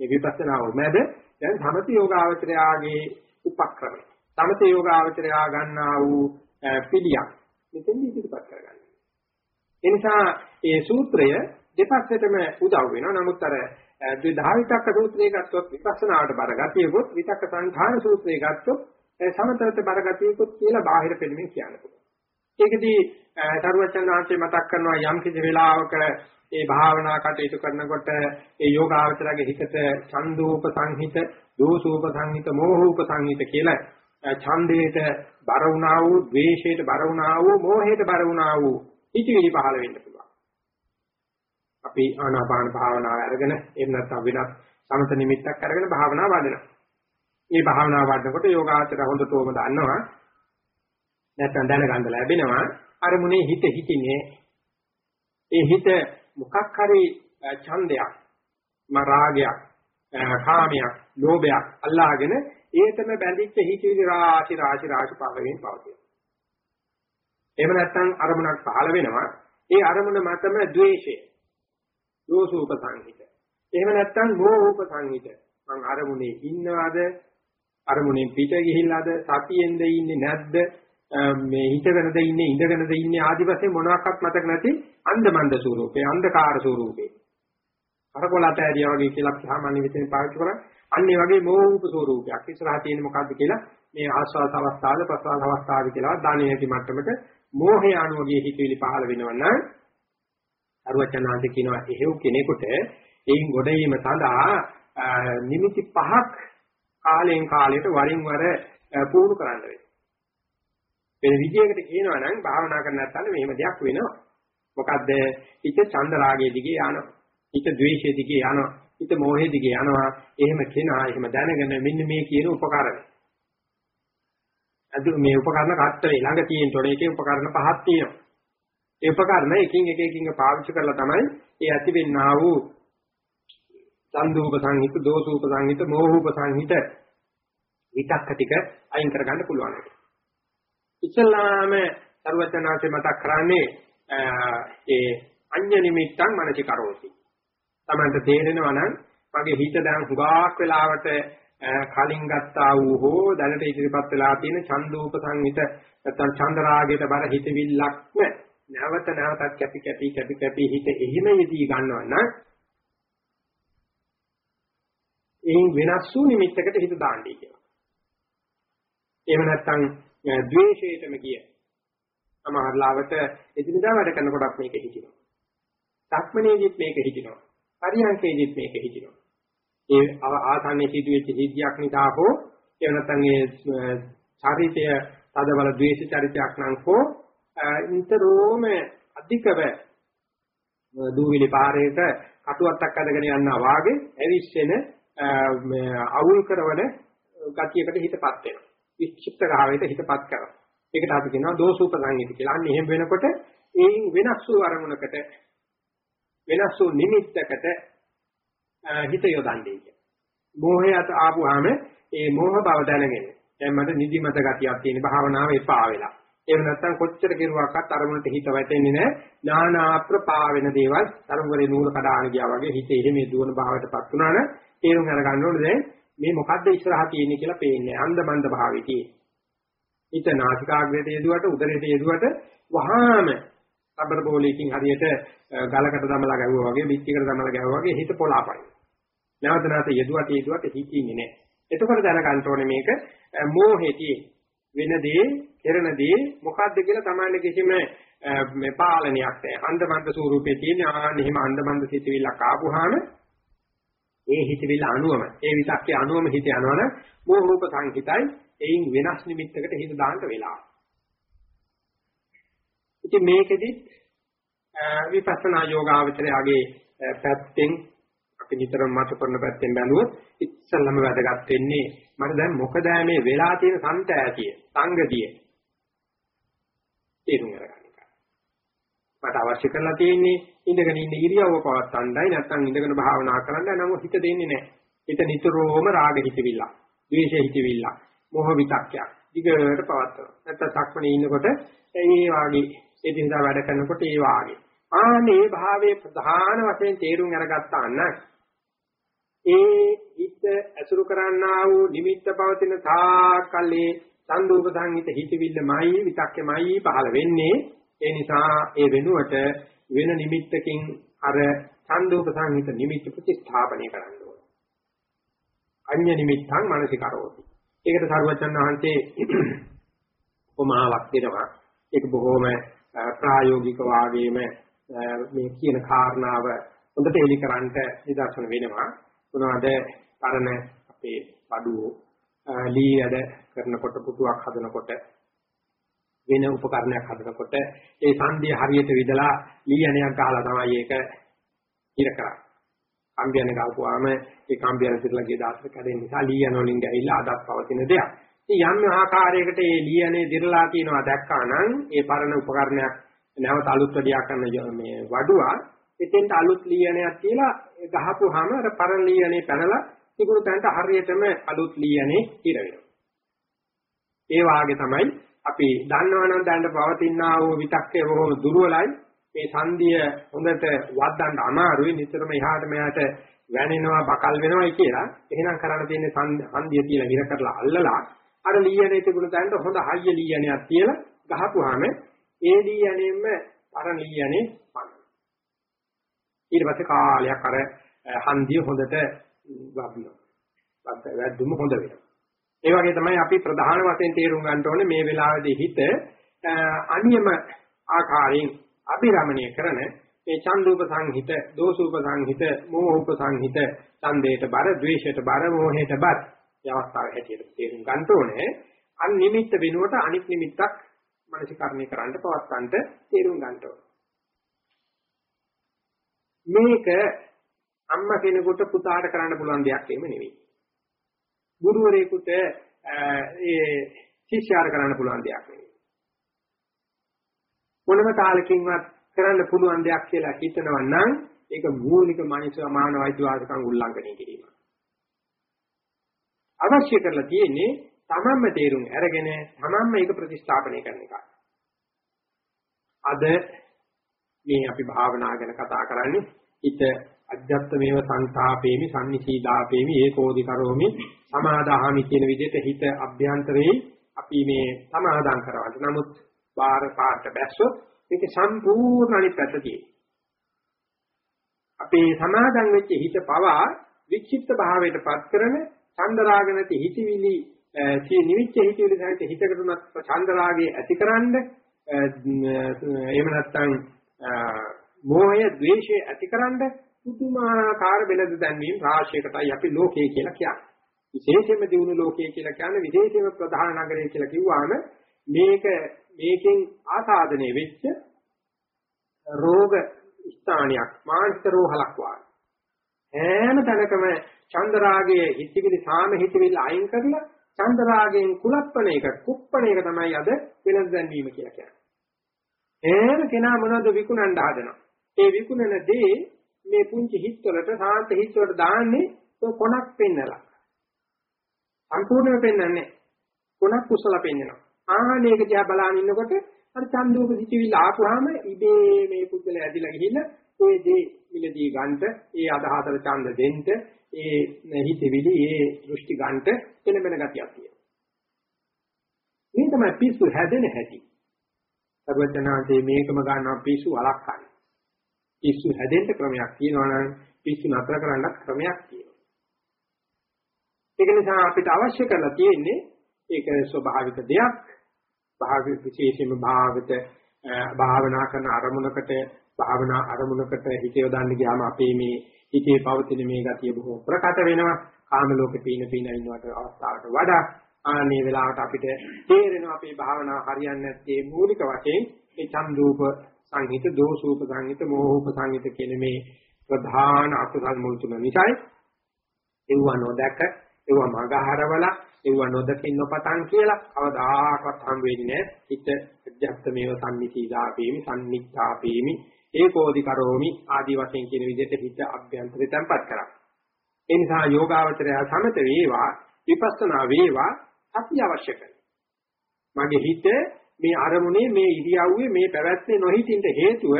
මේ විපස්සනාව මැද දැන් සමති යෝගාවචරයාගේ උපක්‍රමය. සමති යෝගාවචරයා ගන්නා වූ පිළියක් මෙතෙන් ඉදිරිපත් කරගන්න. ඒ නිසා මේ සූත්‍රය දෙපැත්තටම උදව් වෙනවා. නමුත් අර ද්විධාවිතක්ක සූත්‍රය ගත්තොත් විපස්සනාවට බරගතියකොත් විතක්ක සංඛාන සූත්‍රය ගත්තොත් සමතරත බරගතියකොත් කියලා බාහිර පෙළමින් කියන්න පුළුවන්. ඒකදී සරුවචන් වහන්සේ මතක් කරනවා යම් කිසි වෙලාවක ඒ භාවනා කටයුතු කරනකොට ඒ යෝගාවචරගේ හිතට ඡන්දෝප සංහිත, දෝසෝප සංහිත, මෝහෝප සංහිත කියලා ඡන්දයට බර වුණා වූ, ද්වේෂයට බර වුණා වූ, මෝහයට බර වුණා වූ ඉතිවිලි පහළ වෙන්න පුළුවන්. අපි ආනාපාන භාවනාව අරගෙන එහෙම නැත්නම් වෙනත් සමත නිමිත්තක් අරගෙන භාවනාව වඩනවා. මේ භාවනාව වඩනකොට යෝගාචර හොඳටම දන්නවා. නැත්නම් දැනගන්න ලැබෙනවා අරමුණේ හිත හිතිනේ. ඒ හිත මොකක් හරි ඡන්දයක්, මරාගයක්, කාමයක්, ලෝභයක් අල්ලාගෙන ඒතම බැඳිච්ච හිතේ රාශි රාශි රාශි පහළවෙන් පවතින. එහෙම නැත්නම් අරමුණක් පහළ වෙනවා. ඒ අරමුණ මතම ද්වේෂය දෝසූප සංහිත. එහෙම නැත්නම් මෝහූප සංහිත. මං අරමුණේ ඉන්නවද? අරමුණෙන් පිට ගිහිල්ලාද? සතියෙන්ද ඉන්නේ නැද්ද? මේ හිතගෙනද ඉන්නේ ඉඳගෙනද ඉන්නේ ආදි වශයෙන් මොනවාක්වත් මතක නැති අන්ධමන්ද ස්වරූපේ අන්ධකාර ස්වරූපේ කරකොලට ඇරියා වගේ කියලා සාමාන්‍ය විදිහෙන් පාවිච්චි කරා අන්න ඒ වගේ මෝහූප ස්වරූපයක් ඉස්සරහා තියෙන මොකද්ද කියලා මේ ආස්වාද අවස්ථාවද ප්‍රසවාස අවස්ථාවද කියලා දාන්නේ නැති මට්ටමට මෝහය අනුවගේ හිතවිලි පහළ වෙනවා නම් අරුවචනාන්ත කියනවා එහෙව් කෙනෙකුට එයින් ගොඩීම සඳහා නිමිති පහක් කාලයෙන් කාලයට වරින් වර පුහුණු කරන්න වෙනවා. වෙන විදියකට කියනවා නම් භාවනා කරන්න නැත්නම් මෙහෙම දෙයක් වෙනවා. මොකද්ද? හිත චන්ද රාගයේ දිගේ යනවා. හිත ද්වේෂයේ දිගේ යනවා. හිත මෝහයේ දිගේ යනවා. එහෙම කෙනා එහෙම දැනගෙන මෙන්න මේ කියන උපකරණ. අද මේ උපකරණ කට්ටලේ ළඟ තියෙන තොරේ එකේ උපකරණ පහක් තියෙනවා. ඒ උපකරණ එකින් එක එකින් පාවිච්චි කරලා තමයි ඒ ඇතිවෙන්නා වූ චන්දූප සංහිත, දෝසූප සංහිත, මෝහූප සංහිත විතක්ක ටික අයින් කරගන්න පුළුවන්. ඉස්ලාම සර්වචනාසේ මතක් කරන්නේ ඒ අඤ්ඤ නිමිත්තන් මනසි කරෝති. තමන්ට තේරෙනවා නම් මගේ හිත දැන් හුඟක් වෙලාවට කලින් ගත්තා වූ හෝ දැනට ඉදිරිපත් වෙලා තියෙන චන්දූප සංහිත නැත්නම් චන්දරාගයට බර හිතවිල්ලක්ම නැවත නැවතත් කැපි කැපි කැපි කැපි හිත එහිම යෙදී ගන්නවා නම් එයින් වෙනස් වූ නිමිත්තකට හිත දාන්නයි කියනවා. එහෙම නැත්නම් ද්වේෂයටම ගිය සමහර ලාවට එදිනදා වැඩ කරනකොටත් මේක හිතිනවා. සක්මනේදිත් මේක හිතිනවා. පරියන්කේදිත් මේක හිතිනවා. ඒ ආසන්නයේ සිදුවෙච්ච සිද්ධියක් නිසා හෝ එහෙම නැත්නම් ඒ චරිතය තදබල ද්වේෂ චරිතයක් නම් හෝ නිතරම අධිකව දූවිලි පාරේට කටුවත්තක් අදගෙන යනවා වාගේ ඇවිස්සෙන අවුල් කරවන ගතියකට හිතපත් වෙනවා. වික්ෂිප්ත භාවයට හිතපත් කරනවා. ඒකට අපි කියනවා දෝසූප සංහිත කියලා. අන්න එහෙම වෙනකොට ඒන් වෙනස් වූ අරමුණකට වෙනස් වූ නිමිත්තකට හිත යොදන්නේ කියන. මෝහයට ආපුවාම ඒ මෝහ බව දැනගෙන දැන් මට නිදිමත ගතියක් තියෙන භාවනාව එපා වෙලා. එහෙම නැත්නම් කොච්චර කෙරුවක්වත් අරමුණට හිත වැටෙන්නේ නැහැ. නානා ප්‍රපා වෙන දේවල් තරංගරේ නූල කඩාන ගියා වගේ හිත එහෙම දුවන භාවයටපත් වුණා නම් තේරුම් අරගන්න ඕනේ දැන් මේ මොකද්ද ඉස්සරහා තියෙන්නේ කියලා පේන්නේ. අන්දමන්ද භාවයේ තියෙන්නේ. හිත නාසිකාග්‍රයට යෙදුවට උදරයට යෙදුවට වහාම රබර් බෝලයකින් හරියට ගලකට දමලා ගැහුවා වගේ පිටිකට දමලා ගැහුවා වගේ හිත පොළාපයි. නැවත නැවත යෙදුවට යෙදුවට හිතින්නේ නැහැ. එතකොට දැනගන්න ඕනේ මේක මෝහෙතිය වෙන දේ, කරන දේ මොකද්ද කියලා තමයි කිසිම මේ පාලනයක් නැහැ. අන්දමන්ද ස්වරූපයේ තියෙන ආන්න එහෙම අන්දමන්ද සිතවිල්ලක් ආපුවාම ඒ හිතවිල්ල අනුවම ඒ විතක්කේ අනුවම හිත යනවනම් මෝහූප සංහිතයි එයින් වෙනස් නිමිත්තකට හිත දාන්න වෙලා. ඉතින් මේකෙදි විපස්සනා යෝගාවචරයගේ පැත්තෙන් අපි නිතරම මත කරන පැත්තෙන් බැලුවොත් ඉස්සල්ලාම වැදගත් වෙන්නේ මට දැන් මොකද මේ වෙලා තියෙන සංතෑතිය සංගතිය තේරුම් ගන්න. මට අවශ්‍ය කරලා තියෙන්නේ ඉඳගෙන ඉන්න ඉරියව්ව පවත්තන්නයි නැත්නම් ඉඳගෙන භාවනා කරන්නයි නමුත් හිත දෙන්නේ නැහැ. හිත නිතරම රාග හිතවිල්ල, ද්වේෂ හිතවිල්ල, මොහ විතක්කයක්. දිගට පවත්වනවා. නැත්නම් සක්මණේ ඉන්නකොට ඒ වාගේ එදිනදා වැඩ කරනකොට ඒ වාගේ. ආනේ භාවයේ ප්‍රධාන වශයෙන් තේරුම් අරගත්තා නම් ඒ හිත ඇසුරු කරන්නා වූ නිමිත්ත පවතින තාකල්ලේ සංදූප සංහිත හිතවිල්ලමයි විතක්කෙමයි පහළ වෙන්නේ ඒ නිසා ඒ වෙනුවට වෙන නිමිත්තකින් අර ඡන්දෝප සංහිත නිමිත්ත ප්‍රතිස්ථාපනය කරන්න ඕනේ. අඤ්ඤ නිමිත්තං මානසිකරෝති. ඒකට සර්වචන් වහන්සේ උපමාවක් දෙනවා. ඒක බොහොම ප්‍රායෝගික වාගේම මේ කියන කාරණාව හොඳට එලිකරන්ට නිදර්ශන වෙනවා. මොනවාද පරණ අපේ බඩුව ලී වැඩ කරනකොට පුටුවක් හදනකොට වෙන උපකරණයක් හදනකොට ඒ සංදිය හරියට විදලා ලීයනයක් ගහලා තමයි ඒක ඉර කරන්නේ. කම්බියන ගාපුවාම ඒ කම්බියන පිටලගේ දාසක කැදෙන නිසා ලීයන වලින් ගැවිලා අදත් පවතින දෙයක්. ඉතින් යම් ආකාරයකට මේ ලීයනේ දිරලා තියෙනවා දැක්කා නම් ඒ පරණ උපකරණයක් නැවත අලුත් වැඩියා කරන මේ වඩුවා එතෙන්ට අලුත් ලීයනයක් කියලා ගහපුවාම අර පරණ ලීයනේ පැනලා තිබුණු තැනට හරියටම අලුත් ලීයනේ ඉර වෙනවා. ඒ වාගේ තමයි අපි දන්නවනම් දැනට පවතිනා වූ විතක්කේ බොහොම දුර්වලයි. මේ සංදිය හොඳට වද්දන්න අමාරුයි. නිතරම එහාට මෙහාට වැනෙනවා බකල් වෙනවායි කියලා. එහෙනම් කරන්න තියෙන්නේ සංදිය තියලා හිර කරලා අල්ලලා අර ලීයනේ තිබුණ තැනට හොඳ හයිය ලීයනයක් තියලා ගහපුවාම ඒ ලීයනේම අර ලීයනේ පන්න ඊට පස්සේ කාලයක් අර හන්දිය හොඳට වදිනවා වැද්දුම හොඳ වෙනවා ඒ වගේ තමයි අපි ප්‍රධාන වශයෙන් තේරුම් ගන්න ඕනේ මේ වෙලාවේදී හිත අනියම ආකාරයෙන් අභිරමණය කරන මේ චන්දුප සංහිත, දෝසුප සංහිත, මෝහූප සංහිත, ඡන්දයට බර, ද්වේෂයට බර, මෝහයට බර. මේ අවස්ථාව හැටියට තේරුම් ගන්න ඕනේ. අන් නිමිත්ත වෙනුවට අනිත් නිමිත්තක් මනසිකරණය කරන්න පවත්තන්ට තේරුම් ගන්න ඕනේ. මේක අම්මා කෙනෙකුට පුතාට කරන්න පුළුවන් දෙයක් එහෙම නෙවෙයි. ගුරුවරයෙකුට ඒ ශිෂ්‍යයාට කරන්න පුළුවන් දෙයක් නෙවෙයි. මොනම කාලෙකින්වත් කරන්න පුළුවන් දෙයක් කියලා හිතනවා නම් ඒක මූලික මනුෂ්‍ය මානව අයිතිවාසිකම් උල්ලංඝනය කිරීම. අවශ්‍ය කරලා තියෙන්නේ තමන්ම තේරුම් අරගෙන තමන්ම ඒක ප්‍රතිස්ථාපනය කරන එක. අද මේ අපි භාවනා ගැන කතා කරන්නේ හිත අජ්ජත්මේව සංතාපේමි සම්නිසීදාපේමි ඒකෝදි කරෝමි සමාදාහමි කියන විදිහට හිත අභ්‍යන්තරේ අපි මේ සමාදාන් කරවන්න. නමුත් බාහිර පාට බැස්සොත් ඒක සම්පූර්ණ අනිත් පැත්ත තියෙනවා. අපේ සමාදන් වෙච්ච හිත පවා වික්ෂිප්ත භාවයට පත් කරන චන්දරාග නැති හිතවිලි සිය නිවිච්ච හිතවිලි සහිත හිතකට උනත් චන්දරාගයේ ඇතිකරන්න එහෙම නැත්නම් මෝහය ද්වේෂය ඇතිකරන්න පුදුමාකාර වෙලද දැන්වීම රාශියකටයි අපි ලෝකය කියලා කියන්නේ. විශේෂයෙන්ම දිනු ලෝකය කියලා කියන්නේ විශේෂයෙන්ම ප්‍රධාන නගරය කියලා කිව්වහම මේක මේකෙන් ආසාදනය වෙච්ච රෝග ස්ථානයක් මානසික රෝහලක් වගේ. හැම තැනකම චන්දරාගයේ හිතවිලි සාම හිතවිලි අයින් කරලා චන්දරාගයෙන් කුලප්පන එක කුප්පන එක තමයි අද වෙනස් දැන්වීම කියලා කියන්නේ. එහෙම කෙනා මොනවද විකුණන්න හදනවා. ඒ විකුණන දේ මේ පුංචි හිත්වලට සාන්ත හිත්වලට දාන්නේ කොනක් පෙන්නලා. සම්පූර්ණයෙන්ම පෙන්වන්නේ කොනක් කුසල පෙන්නනවා. ආහනේක දිහා බලාගෙන ඉන්නකොට අර චන්දෝප සිටිවිල්ල ආපුවාම ඉබේ මේ පුද්ගලයා ඇදිලා ගිහිල්ලා ওই දේ මිලදී ගන්නට ඒ අදහතර ඡන්ද දෙන්න ඒ හිතවිලි ඒ දෘෂ්ටි ගන්නට එළඹෙන ගතියක් තියෙනවා. මේ තමයි පිස්සු හැදෙන හැටි. සර්වඥාන්සේ මේකම ගන්නවා පිස්සු වළක්වන්න. පිස්සු හැදෙන්න ක්‍රමයක් තියෙනවා නම් පිස්සු නතර කරන්න ක්‍රමයක් තියෙනවා. ඒක නිසා අපිට අවශ්‍ය කරලා තියෙන්නේ ඒක ස්වභාවික දෙයක්. භාවිත විශේෂයෙන්ම භාවිත භාවනා කරන අරමුණකට භාවනා අරමුණකට හිත යොදන්න ගියාම අපේ මේ හිතේ පවතින මේ ගතිය බොහෝ ප්‍රකට වෙනවා. කාම ලෝකේ පීන පීන ඉන්නවට අවස්ථාවට වඩා ආනේ වෙලාවට අපිට තේරෙනවා අපේ භාවනාව හරියන්නේ නැත්තේ මූලික වශයෙන් මේ චන්දූප සංහිත දෝෂූප සංහිත මෝහූප සංහිත කියන මේ ප්‍රධාන අකුසල් මුල් තුන නිසායි. ඒව නොදැක ඒව මගහරවල ඒව නොදකින් නොපතන් කියලා කවදාකවත් හම් වෙන්නේ නැහැ. හිත අධ්‍යාත්මේව සම්නිසීදාපේමි සම්නිච්ඡාපේමි ඒකෝදි කරෝමි ආදි වශයෙන් කියන විදිහට හිත අභ්‍යන්තරය තැම්පත් කරා ඒ නිසා යෝගාවචරය සමත වේවා විපස්සනා වේවා අපි අවශ්‍ය කරනවා මගේ හිත මේ අරමුණේ මේ ඉරියව්වේ මේ පැවැත්මේ නොහිටින්න හේතුව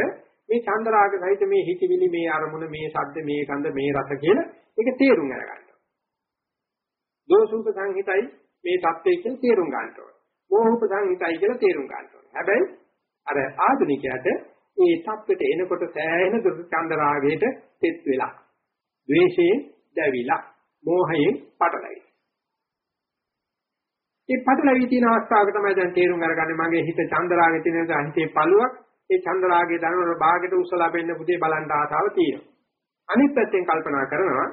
මේ චන්දරාග සහිත මේ හිතවිලි මේ අරමුණ මේ ශබ්ද මේ ගන්ධ මේ රස කියලා ඒක තේරුම් අරගන්න. දෝසුප සංහිතයි මේ தත්ත්වය කියලා තේරුම් ගන්න ඕනේ. මෝහූප සංහිතයි කියලා තේරුම් ගන්න ඕනේ. හැබැයි අර ආධුනිකයාට මේ தත්ත්වයට එනකොට සෑහෙන දුර චන්දරාගයට තෙත් වෙලා, ද්වේෂයෙන් දැවිලා, මෝහයෙන් පටලැවිලා. ඒ පටලැවි තියෙන අවස්ථාවක තමයි දැන් තේරුම් අරගන්නේ මගේ හිත චන්දරාගේ තියෙන නිසා හිතේ පළුවක් ඒ චන්දරාගේ දනවල භාගයට උසලා බෙන්න පුතේ බලන්න ආසාව තියෙනවා. අනිත් පැත්තෙන් කල්පනා කරනවා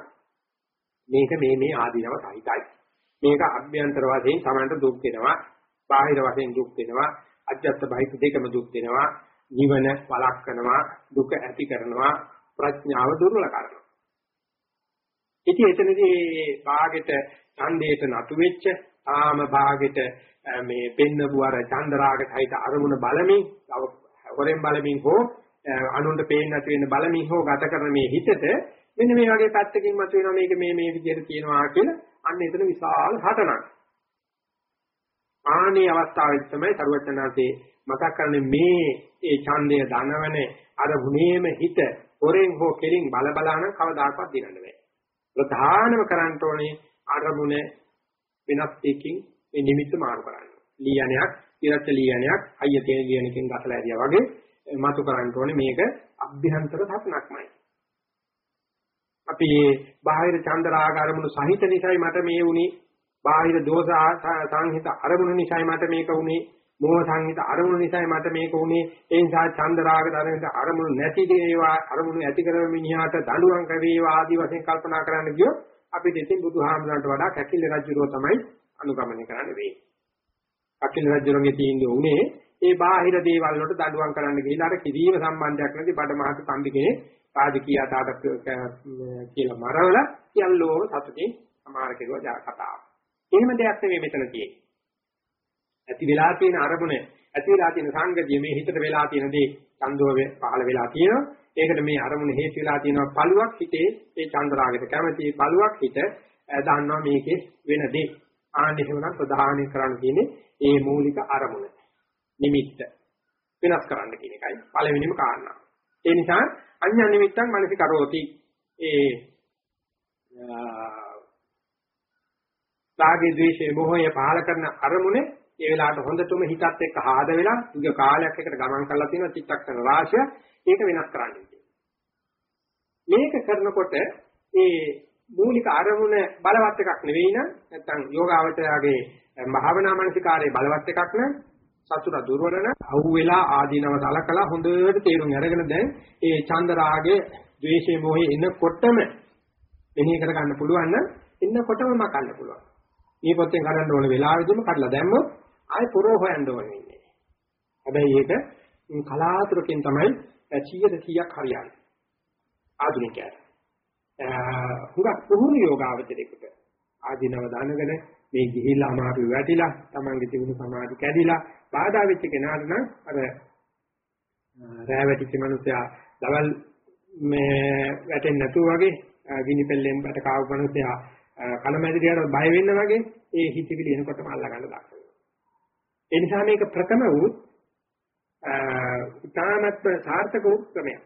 මේක මේ මේ ආදීනව සහිතයි. මේක අභ්‍යන්තර වශයෙන් Tamanට දුක් දෙනවා, බාහිර වශයෙන් දුක් දෙනවා, අජත්ත බහිත දෙකම දුක් දෙනවා, නිවන වළක්වනවා, දුක ඇති කරනවා, ප්‍රඥාව දුර්වල කරනවා. ඉතින් එතනදී භාගෙට ඡන්දයට නතු වෙච්ච ආම භාගෙට මේ පෙන්නපු අර චන්දරාග සහිත අරමුණ බලමින් හොරෙන් බලමින් හෝ අනුන්ට පේන්න නැති වෙන බලමින් හෝ ගත කරන මේ හිතට මෙන්න මේ වගේ පැත්තකින් මත වෙනවා මේක මේ මේ විදිහට කියනවා කියලා අන්න එතන විශාල හටනක්. ආනේ අවස්ථාවේ තමයි සරුවචනාංශේ මතක් කරන්නේ මේ ඒ ඡන්දය දනවන අර ගුණේම හිත හොරෙන් හෝ කෙලින් බල බලාන කවදාකවත් දිනන්න බෑ. ප්‍රධානම කරන්න ඕනේ අරමුණ වෙනස් එකකින් මේ නිමිත්ත මාරු කරන්න. ලියනයක්, ඉරච්ච ලියනයක්, අයිය තියෙන ලියනකින් ගසලා ඇරියා වගේ මතු කරන්න ඕනේ මේක අභ්‍යන්තර සත්‍නක්මයි. අපි බාහිර චන්දරාග අරමුණු සහිත නිසායි මට මේ වුනේ බාහිර දෝෂ සංහිත අරමුණු නිසායි මට මේක වුනේ මෝහ සංහිත අරමුණු නිසායි මට මේක උනේ ඒ නිසා චන්ද රාග ධර්මයට අරමුණු නැති දේවා අරමුණු ඇති කරන මිනිහාට දඬුවම් කවේවා ආදී වශයෙන් කල්පනා කරන්න ගියොත් අපිට ඉතින් බුදුහාමුදුරන්ට වඩා කැකිල්ල රජුරෝ තමයි අනුගමනය කරන්න වෙන්නේ. කැකිල්ල රජුරන්ගේ තීන්දුව උනේ ඒ බාහිර දේවල් වලට දඬුවම් කරන්න ගිහිල්ලා අර කිරීම සම්බන්ධයක් නැති බඩ මහත් කම්බි කෙනෙක් රාජකීය ආතාවට කියලා මරවල කියල්ලෝ සතුටින් සමාර කෙරුවා කතාව. එහෙම දෙයක් නෙවෙයි මෙතන තියෙන්නේ. ඇති වෙලා තියෙන අරමුණ ඇති වෙලා තියෙන සංගතිය මේ හිතට වෙලා තියෙන දේ ඡන්දෝව පහළ වෙලා තියෙනවා. ඒකට මේ අරමුණ හේතු වෙලා තියෙනවා පළුවක් හිතේ ඒ චන්ද්‍රාගයට කැමති පළුවක් හිත දන්නවා මේකේ වෙන දේ. ආනිහෙම ප්‍රධානී කරන්න තියෙන්නේ ඒ මූලික අරමුණ. නිමිත්ත වෙනස් කරන්න කියන එකයි පළවෙනිම කාරණා. ඒ නිසා අඤ්ඤ නිමිත්තං මනසිකරෝති. ඒ රාගේ ද්වේෂේ මොහය පහල කරන අරමුණේ ඒ වෙලාවට හොඳටම හිතත් එක්ක ආද වෙලා ඉග කාලයක් එකට ගමන් කරලා තියෙන චිත්තක්ෂණ රාශිය ඒක වෙනස් කරන්න මේක කරනකොට ඒ මූලික අරමුණ බලවත් එකක් නෙවෙයි නම් නැත්නම් යෝගාවචරයාගේ භාවනා මානසිකාරයේ බලවත් එකක් නම් සතුට දුර්වල නම් අහු වෙලා ආදීනව සලකලා හොඳට තේරුම් අරගෙන දැන් ඒ චන්ද රාගේ ද්වේෂයේ මොහේ එනකොටම මෙනෙහි කර ගන්න පුළුවන් නම් එන්නකොටම මකන්න පුළුවන්. මේ පොතෙන් කරන්න ඕන වෙලාවෙදිම කඩලා දැම්මොත් ආයෙ පොරෝ හොයන්න ඕනේ ඉන්නේ. හැබැයි ඒක කලාතුරකින් තමයි 100ට 100ක් හරියන්නේ. ආධුනිකයන්ට. හුඟක් පුහුණු යෝගාවචරයකට ආධිනව දානගෙන මේ ගිහිල්ලා අමාරු වැටිලා Tamange තිබුණු සමාධි කැඩිලා බාධා වෙච්ච කෙනාට නම් අර රෑ වැටිච්ච මිනිසයා දවල් මේ වැටෙන්නේ නැතුව වගේ ගිනි පෙල්ලෙන් බට කාව මිනිසයා කලමැදිරියට බය වෙන්න වගේ ඒ හිතවිලි එනකොටම අල්ලා ගන්න දක්ෂ වෙනවා. ඒ නිසා මේක ප්‍රථම වූ ඉතාමත් සාර්ථක වූ ක්‍රමයක්.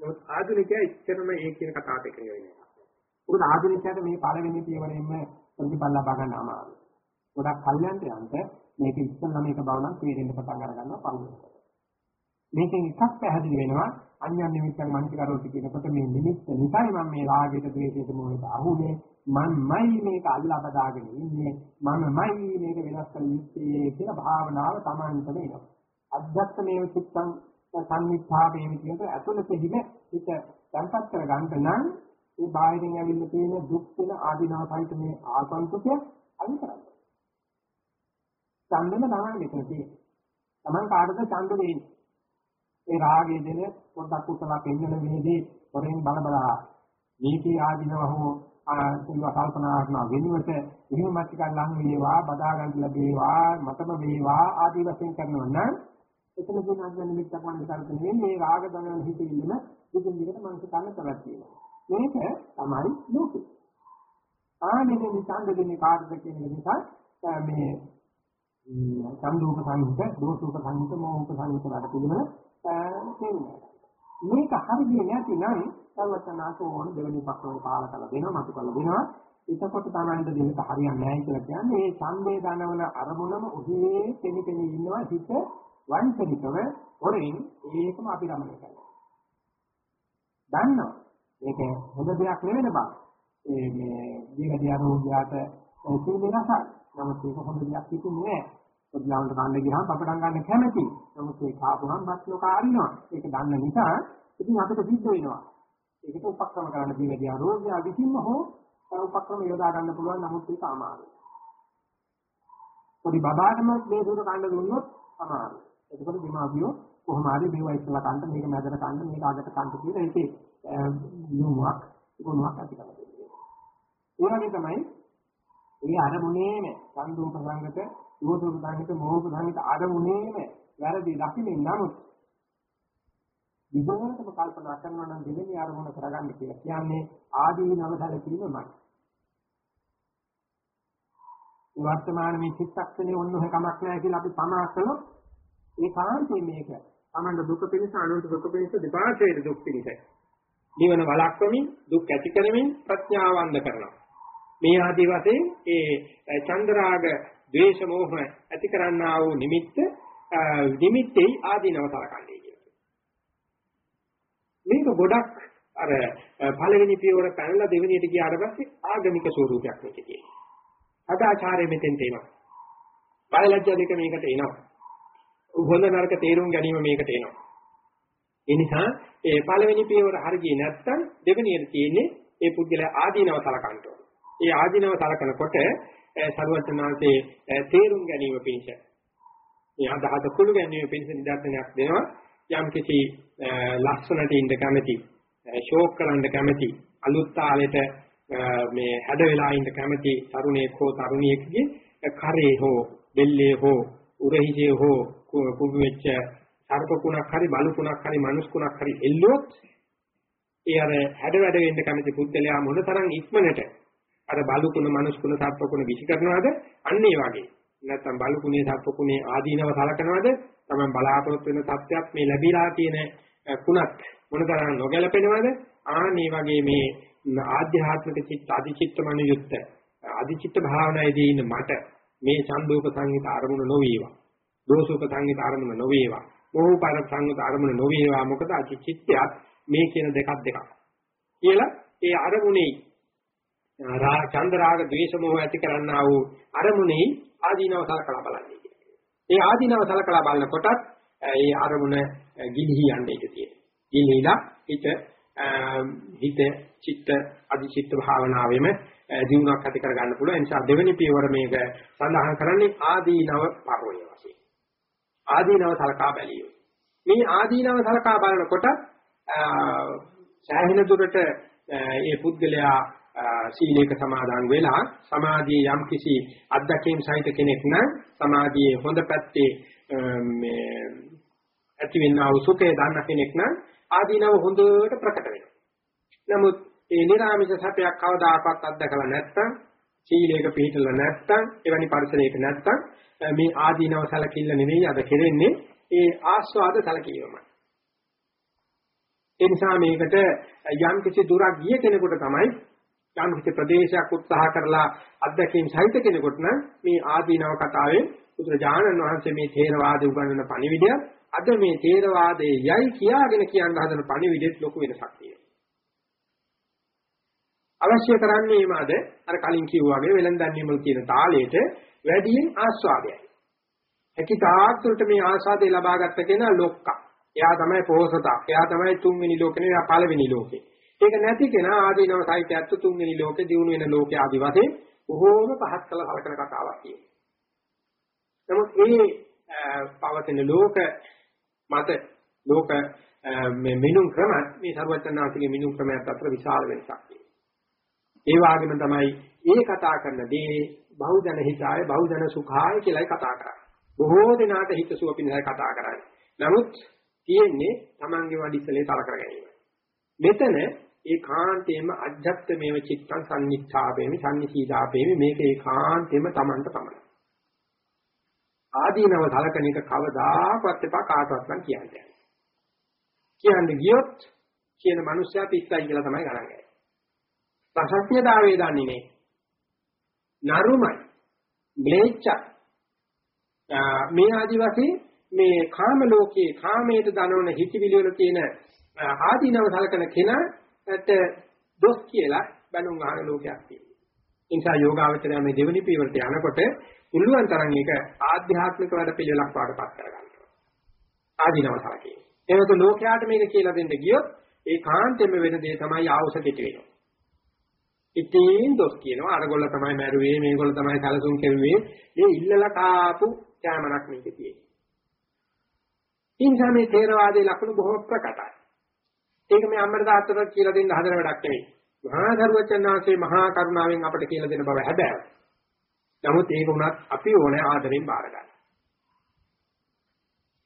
නමුත් ආධුනිකයා ඉච්ඡනම ඒ කියන කතාවට එකඟ වෙන්නේ නැහැ. මොකද ආධුනිකයාට මේ පළවෙනි පියවරෙන්ම ප්‍රතිඵල ලබා ගන්න අමාරුයි. ගොඩක් කල්යන්ට යන්න මේක ඉස්සෙල්ලා මේක බව නම් තේරෙන්න පටන් අර ගන්නවා පළවෙනි. මේකෙන් එකක් පැහැදිලි වෙනවා අඤ්ඤන් නිමිත්තන් මනසිකරෝති කියනකොට මේ නිමිත්ත නිසයි මම මේ රාගයට ද්වේෂයට මොහොත අහුනේ මමයි මේක අල්ලා බදාගෙන ඉන්නේ මමයි මේක වෙනස් කළ යුත්තේ කියලා භාවනාව Tamanට වෙනවා අධ්‍යාත්මයේ චිත්තං සම්නිත්ථාපේ විදියට ඇතුළත හිම හිත සංකප්ප කර ගන්න නම් මේ බාහිරින් ඇවිල්ලා තියෙන දුක් වෙන ආදීනව සහිත මේ ආසන්තුකය අයින් කරන්න. ඡන්දම තමයි මෙතන තියෙන්නේ. Taman කාටද ඡන්ද දෙන්නේ? ඒ රාගයේ දෙන පොඩ්ඩක් උත්තලා පෙන්නන මේදී හොරෙන් බල බලා නීති ආධිනව හෝ ආසිල්ව කල්පනා කරන වෙනුවට එහෙම මැටිකක් ලං වේවා බදා ගන්න ලැබේවා මතම වේවා ආදී වශයෙන් කරනවා නම් එතන දුන අඥාන නිමිත්තක් වන්ද කරන්නේ මේ රාග දනන හිතෙන්න දුකින් දිගට මනස කන්න තරක් තියෙනවා. මේක තමයි ලෝකෙ ආනේ නිසංග දෙන්නේ කාටද කියන නිසා මේ සම්දූප සංහිත දෝසූප සංහිත මෝහූප සංහිත වල පිළිවෙල තේරුණා. මේක හරියන්නේ නැතිනම් සර්වචනාසෝන දෙවෙනි පක්ෂේ පාල කළ දෙනවා මතු කළ දෙනවා. එතකොට තමයි දෙන්නට හරියන්නේ නැහැ කියලා කියන්නේ මේ සංවේ දනවන අරමුණම ඔහේ කෙනි කෙනි ඉන්නවා හිත වංචනිකව හොරින් ඒකම අපි ගමනය කරනවා. දන්නවා. මේක හොඳ දෙයක් නෙවෙයි බං. ඒ මේ ජීවිතය රෝගියාට ඔකේ වෙනසක්. නමුත් ඒක හොඳ දෙයක් හිතුනේ නෑ. පොඩ්ඩලවන්ට කන්න ගියාම පපඩම් ගන්න කැමති. නමුත් ඒ කාපුවම බත් නොකා අරිනවා. ඒක දන්න නිසා ඉතින් අපිට සිද්ධ වෙනවා. ඒකට උපක්‍රම කරන්න දීලා රෝගියා විසින්ම හෝ උපක්‍රම යොදා ගන්න පුළුවන් නමුත් ඒක අමාරුයි. පොඩි බබාටම මේ දුර කන්න දුන්නොත් අමාරුයි. එතකොට දිමාවියෝ කොහොම හරි මේවා ඉස්සලා කන්න මේක මැදට කන්න මේක අගට කන්න කියලා ඒකේ යොමුවක් ගුණයක් ඇති කරගන්නවා. ඒ වගේ තමයි ඒ අරමුණේම සම්දූප සංගත යෝධ ප්‍රධානික මොහ ප්‍රධානික ආදමුනේම වැරදි දකින්නේ නමුත් විභවනකම කල්පනා කරනවා නම් දෙවෙනි අරමුණ කරගන්න කියලා කියන්නේ ආදී නවසල කිරීමයි. වර්තමාන මේ චිත්තක්ෂණේ ඔන්න ඔය කමක් නැහැ කියලා අපි සමා කළොත් ඒ කාන්තේ මේක තමන්ට දුක පිණිස අනුන්ට දුක පිණිස දෙපාර්ශ්වයේ දුක් පිණිස නිවන වළක්වමින් දුක් ඇති කරමින් ප්‍රඥාව අන්ධ කරනවා. මේ ආදී වශයෙන් ඒ චන්ද්‍රාග ද්වේෂ මෝහ ඇති කරන්නා වූ නිමිත්ත නිමිත්තේ ආදීනව සලකන්නේ කියලා. මේක ගොඩක් අර පළවෙනි පියවර පැනලා දෙවෙනියට ගියාට පස්සේ ආගමික ස්වරූපයක් මේකේ තියෙනවා. අදාචාරය මෙතෙන් තේනවා. බයලජ්‍ය දෙක මේකට එනවා. හොඳ නරක තේරුම් ගැනීම මේකට එනවා. ඒ නිසා ඒ පළවෙනි පියවර හරියන්නේ නැත්නම් දෙවෙනියට තියෙන්නේ ඒ පුද්ගලයා ආදීනව සලකන්න ඕන. ඒ ආදීනව සලකනකොට සරුවචනාංශයේ තේරුම් ගැනීම පිණිස මේ අදහස කුළු ගැනීම පිණිස නිදර්ශනයක් දෙනවා. යම් කිසි ලක්ෂණට ඉන්න කැමැති, ෂෝක් කරන්න කැමැති, අලුත් තාලෙට මේ හැඩ වෙලා ඉන්න කැමැති තරුණයෙක් හෝ තරුණියකගේ කරේ හෝ බෙල්ලේ හෝ උරහිසේ හෝ කුඹු වෙච්ච සර්පකුණක් හරි බලුකුණක් හරි මනුස්කුණක් හරි එල්ලුවොත් ඒ අර හැඩ වැඩ වෙන්න කැමති පුද්ගලයා මොනතරම් ඉක්මනට අර බලුකුණ මනුස්කුණ සර්පකුණ විසි කරනවද? අන්න ඒ වගේ. නැත්නම් බලුකුණේ සර්පකුණේ ආදීනව සලකනවද? තමයි බලාපොරොත්තු වෙන තත්ත්වයක් මේ ලැබීලා තියෙන කුණත් මොනතරම් නොගැලපෙනවද? ආන් මේ වගේ මේ ආධ්‍යාත්මික චිත්ත අධිචිත්ත මනුයුක්ත අධිචිත්ත භාවනායේදී ඉන්න මට මේ සම්දෝක සංහිත අරමුණ නොවේවා. දෝෂෝප සංහිත අරමුණ නොවේවා. ඕපාර සංහිත අරමුණ නොවේවා. මොකද අධිචිත්තයත් මේ කියන දෙකක් දෙකක්. කියලා ඒ අරමුණේ රා චන්ද රාග ද්වේෂ මොහ ඇති කරන්නා වූ අරමුණේ ආදීනව සලකලා බලන්නේ ඒ ආදීනව සලකලා බලනකොටත් ඒ අරමුණ ගිලිහි යන්නේ ඒක තියෙනවා ගිලිහිලා හිත හිත චිත්ත අධිචිත්ත භාවනාවෙම දිනුවක් ඇති කර ගන්න පුළුවන්. ඒ නිසා දෙවෙනි පියවර මේක සඳහන් කරන්නේ ආදීනව පරෝය වශයෙන්. ආදීනව සලකා බැලියෝ. මේ ආදීනව සලකා බලනකොට සෑහෙන දුරට ඒ පුද්ගලයා සීලයක සමාදන් වෙලා සමාධියේ යම් කිසි අත්දැකීම් සහිත කෙනෙක් නම් සමාධියේ හොඳ පැත්තේ මේ ඇතිවෙනා වූ සුඛය දන්න කෙනෙක් නම් ආදීනව හොඳට ප්‍රකට වෙනවා. නමුත් ඒ නිර්ආමිෂ සත්‍යයක් කවදාකවත් අත්දකලා නැත්නම් සීලයක පිළිපදලා නැත්නම් එවැනි පරිසරයක නැත්නම් මේ ආදීනව සැලකිල්ල නෙවෙයි අද කෙරෙන්නේ ඒ ආස්වාද සැලකීමයි. ඒ නිසා මේකට යම් කිසි දුරක් ගිය කෙනෙකුට තමයි යම් කිසි ප්‍රදේශයක් උත්සාහ කරලා අත්දැකීම් සහිත කෙනෙකුට නම් මේ ආදීනව කතාවේ බුදුරජාණන් වහන්සේ මේ ථේරවාදී උගන්වන පණිවිඩය අද මේ ථේරවාදයේ යයි කියාගෙන කියන හදන පණිවිඩෙත් ලොකු වෙනසක් තියෙනවා. අවශ්‍ය කරන්නේ මාද අර කලින් කිව්වා වගේ වෙලඳන්නේ මුල් කියන තාලයට වැඩියෙන් ආස්වාදයයි. හැකි තාක්ෂරට මේ ආස්වාදේ ලබාගත්ත කෙනා ලොක්කා. එයා තමයි පොහොසතා. එයා තමයි තුන්වෙනි ලෝකේ නෙවෙයි පළවෙනි ලෝකේ. ඒක නැති කෙනා ආදීනව සාහිත්‍යයත් තුන්වෙනි ලෝකේ දිනු වෙන ලෝකේ ආදි වශයෙන් බොහෝම පහත් කළ සලකන කතාවක් කියනවා. නමුත් මේ පවතින ලෝක මත ලෝක මේ මිනුම් ක්‍රම මේ සර්වඥාන්සේගේ මිනුම් ක්‍රමයක් අතර විශාල වෙනසක් තියෙනවා. ඒ වගේම තමයි මේ කතා කරන දේ බහුජන හිතාය බහුජන සුඛාය කියලායි කතා කරන්නේ. බොහෝ දෙනාට හිතසුව පිණිසයි කතා කරන්නේ. නමුත් තියෙන්නේ Tamange වඩිසලේ තල කර ගැනීම. මෙතන ඒකාන්තයෙන්ම අජ්ජත්මේව චිත්තං සම්නිච්ඡාපේමි සම්නිසීදාපේමි මේක ඒකාන්තයෙන්ම Tamanට පමණයි. ආදීනව සලකන එක කවදාකවත් එපා කාටවත් නම් කියන්නේ. කියන්නේ ගියොත් කියන මනුස්සයා පිස්සයි කියලා තමයි ගණන් ගන්නේ. ප්‍රසඥතාවයේ දන්නේ නේ. නරුමයි. ම්ලේච්ඡ මේ ආදි වශයෙන් මේ කාම ලෝකයේ කාමයට දනවන හිතවිලි වල තියෙන ආදීනව සලකන කෙනාට දොස් කියලා බැනුම් අහන ලෝකයක් තියෙනවා. ඒ නිසා යෝගාවචරය මේ දෙවෙනි පියවරට යනකොට පුළුවන් තරම් ඒක ආධ්‍යාත්මික වැඩ පිළිවෙලක් වඩපත් කරගන්නවා. ආදීනව සලකේ. එනකොට ලෝකයාට මේක කියලා දෙන්න ගියොත් ඒ කාන්තෙම වෙන දේ තමයි ආවුස කෙටි වෙනවා. ඉතින් දොස් කියනවා අරගොල්ල තමයි මැරුවේ මේගොල්ල තමයි සැලසුම් කෙරුවේ මේ ඉල්ලලා කාපු කැමරක් මේකේ තියෙන්නේ. ඉන්සා මේ තේරවාදයේ ලක්ෂණ බොහොම ප්‍රකටයි. ඒක මේ අම්මර තාත්තට කියලා දෙන්න හදන වැඩක් නෙවෙයි. මහා දරුවචනාංශේ මහා කරුණාවෙන් අපට කියලා දෙන බව හැබැයි. නමුත් ඒක උනත් අපි ඕනේ ආදරෙන් බාර ගන්න.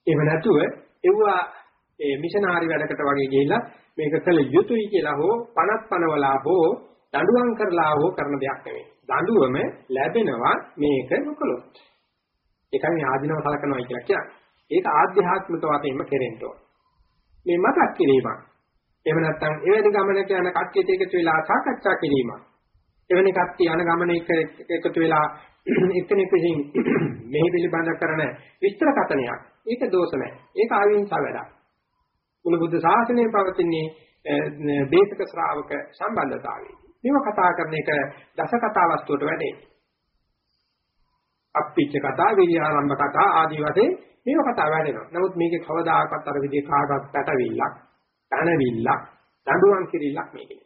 එහෙම නැතුව එවුවා ඒ මිෂනාරි වැඩකට වගේ ගිහිල්ලා මේක කළ යුතුයි කියලා හෝ පණක් පනවලා හෝ දඬුවම් කරලා හෝ කරන දෙයක් නෙවෙයි. දඬුවම ලැබෙනවා මේක නොකළොත්. ඒකයි මේ ආධිනව සලකනවා කියලා කියන්නේ. ඒක ආධ්‍යාත්මික වශයෙන්ම කෙරෙන්න ඕන. මේ මතක් කිරීමක්. එහෙම නැත්නම් එවැනි ගමනක යන කට්ටියට එකතු වෙලා සාකච්ඡා කිරීමක්. එවැනි කට්ටිය යන ගමන එකතු වෙලා එක්කෙනෙක් විසින් මෙහි පිළිබඳ කරන විස්තර කතනයක්. ඒක දෝෂ නැහැ. ඒක ආවිංසා වැඩක්. මුළු බුද්ධ ශාසනය පවතින්නේ දේශක ශ්‍රාවක සම්බන්ධතාවයයි. මේව කතා කරන එක දස කතා වස්තුවට වැඩේ. අප්පිච්ච කතා, විරියාරම්භ කතා ආදී වශයෙන් මේක කතා වැඩෙනවා. නමුත් මේකේ කවදාකවත් අර විදිහේ කාටවත් පැටවිල්ලක්, තනවිල්ලක්, දඬුවම් කිරිල්ලක් මේකේ.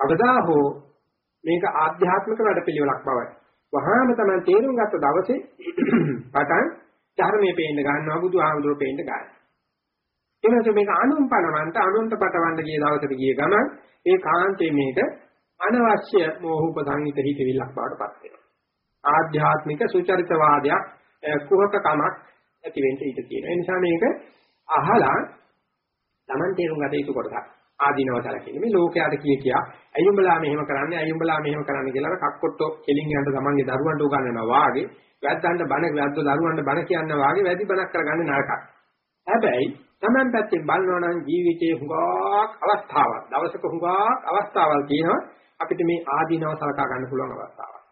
කවදා හෝ මේක ආධ්‍යාත්මික වැඩපිළිවෙලක් බවයි. වහාම තමයි තේරුම් ගත්ත දවසේ පටන් ධර්මයේ පේන්න ගන්නවා බුදුහාමුදුරුවෝ පේන්න ගන්නවා. ඊළඟට මේක අනුම්පනවන්ත අනුන්ත පටවන්න ගිය දවසට ගිය ගමන් ඒ කාන්තේ මේක අනවශ්‍ය මෝහූපසංගිත හිතවිල්ලක් බවට පත් වෙනවා. ආධ්‍යාත්මික සුචරිතවාදයක් කුහකකමක් ඇති වෙන්න ඉඩ තියෙනවා. ඒ නිසා මේක අහලා Taman තේරුම් ගත යුතු කොටසක්. ආදීනව සැලකෙන්නේ. මේ ලෝකයට කිය කියා අයුම්බලා මෙහෙම කරන්නේ අයුම්බලා මෙහෙම කරන්නේ කියලා කක්කොට්ටෝ කෙලින් යන්න තමන්ගේ දරුවන්ට උගන්වනවා වාගේ වැද්දන්ට බණ වැද්ද දරුවන්ට බණ කියනවා වාගේ වැඩි බණක් කරගන්නේ නරකයි. හැබැයි Taman පැත්තෙන් බලනවා නම් ජීවිතේ හුඟක් අවස්ථාවක් දවසක හුඟක් අවස්ථාවල් තියෙනවා අපිට මේ ආදීනව සලකා ගන්න පුළුවන් අවස්ථාවක්.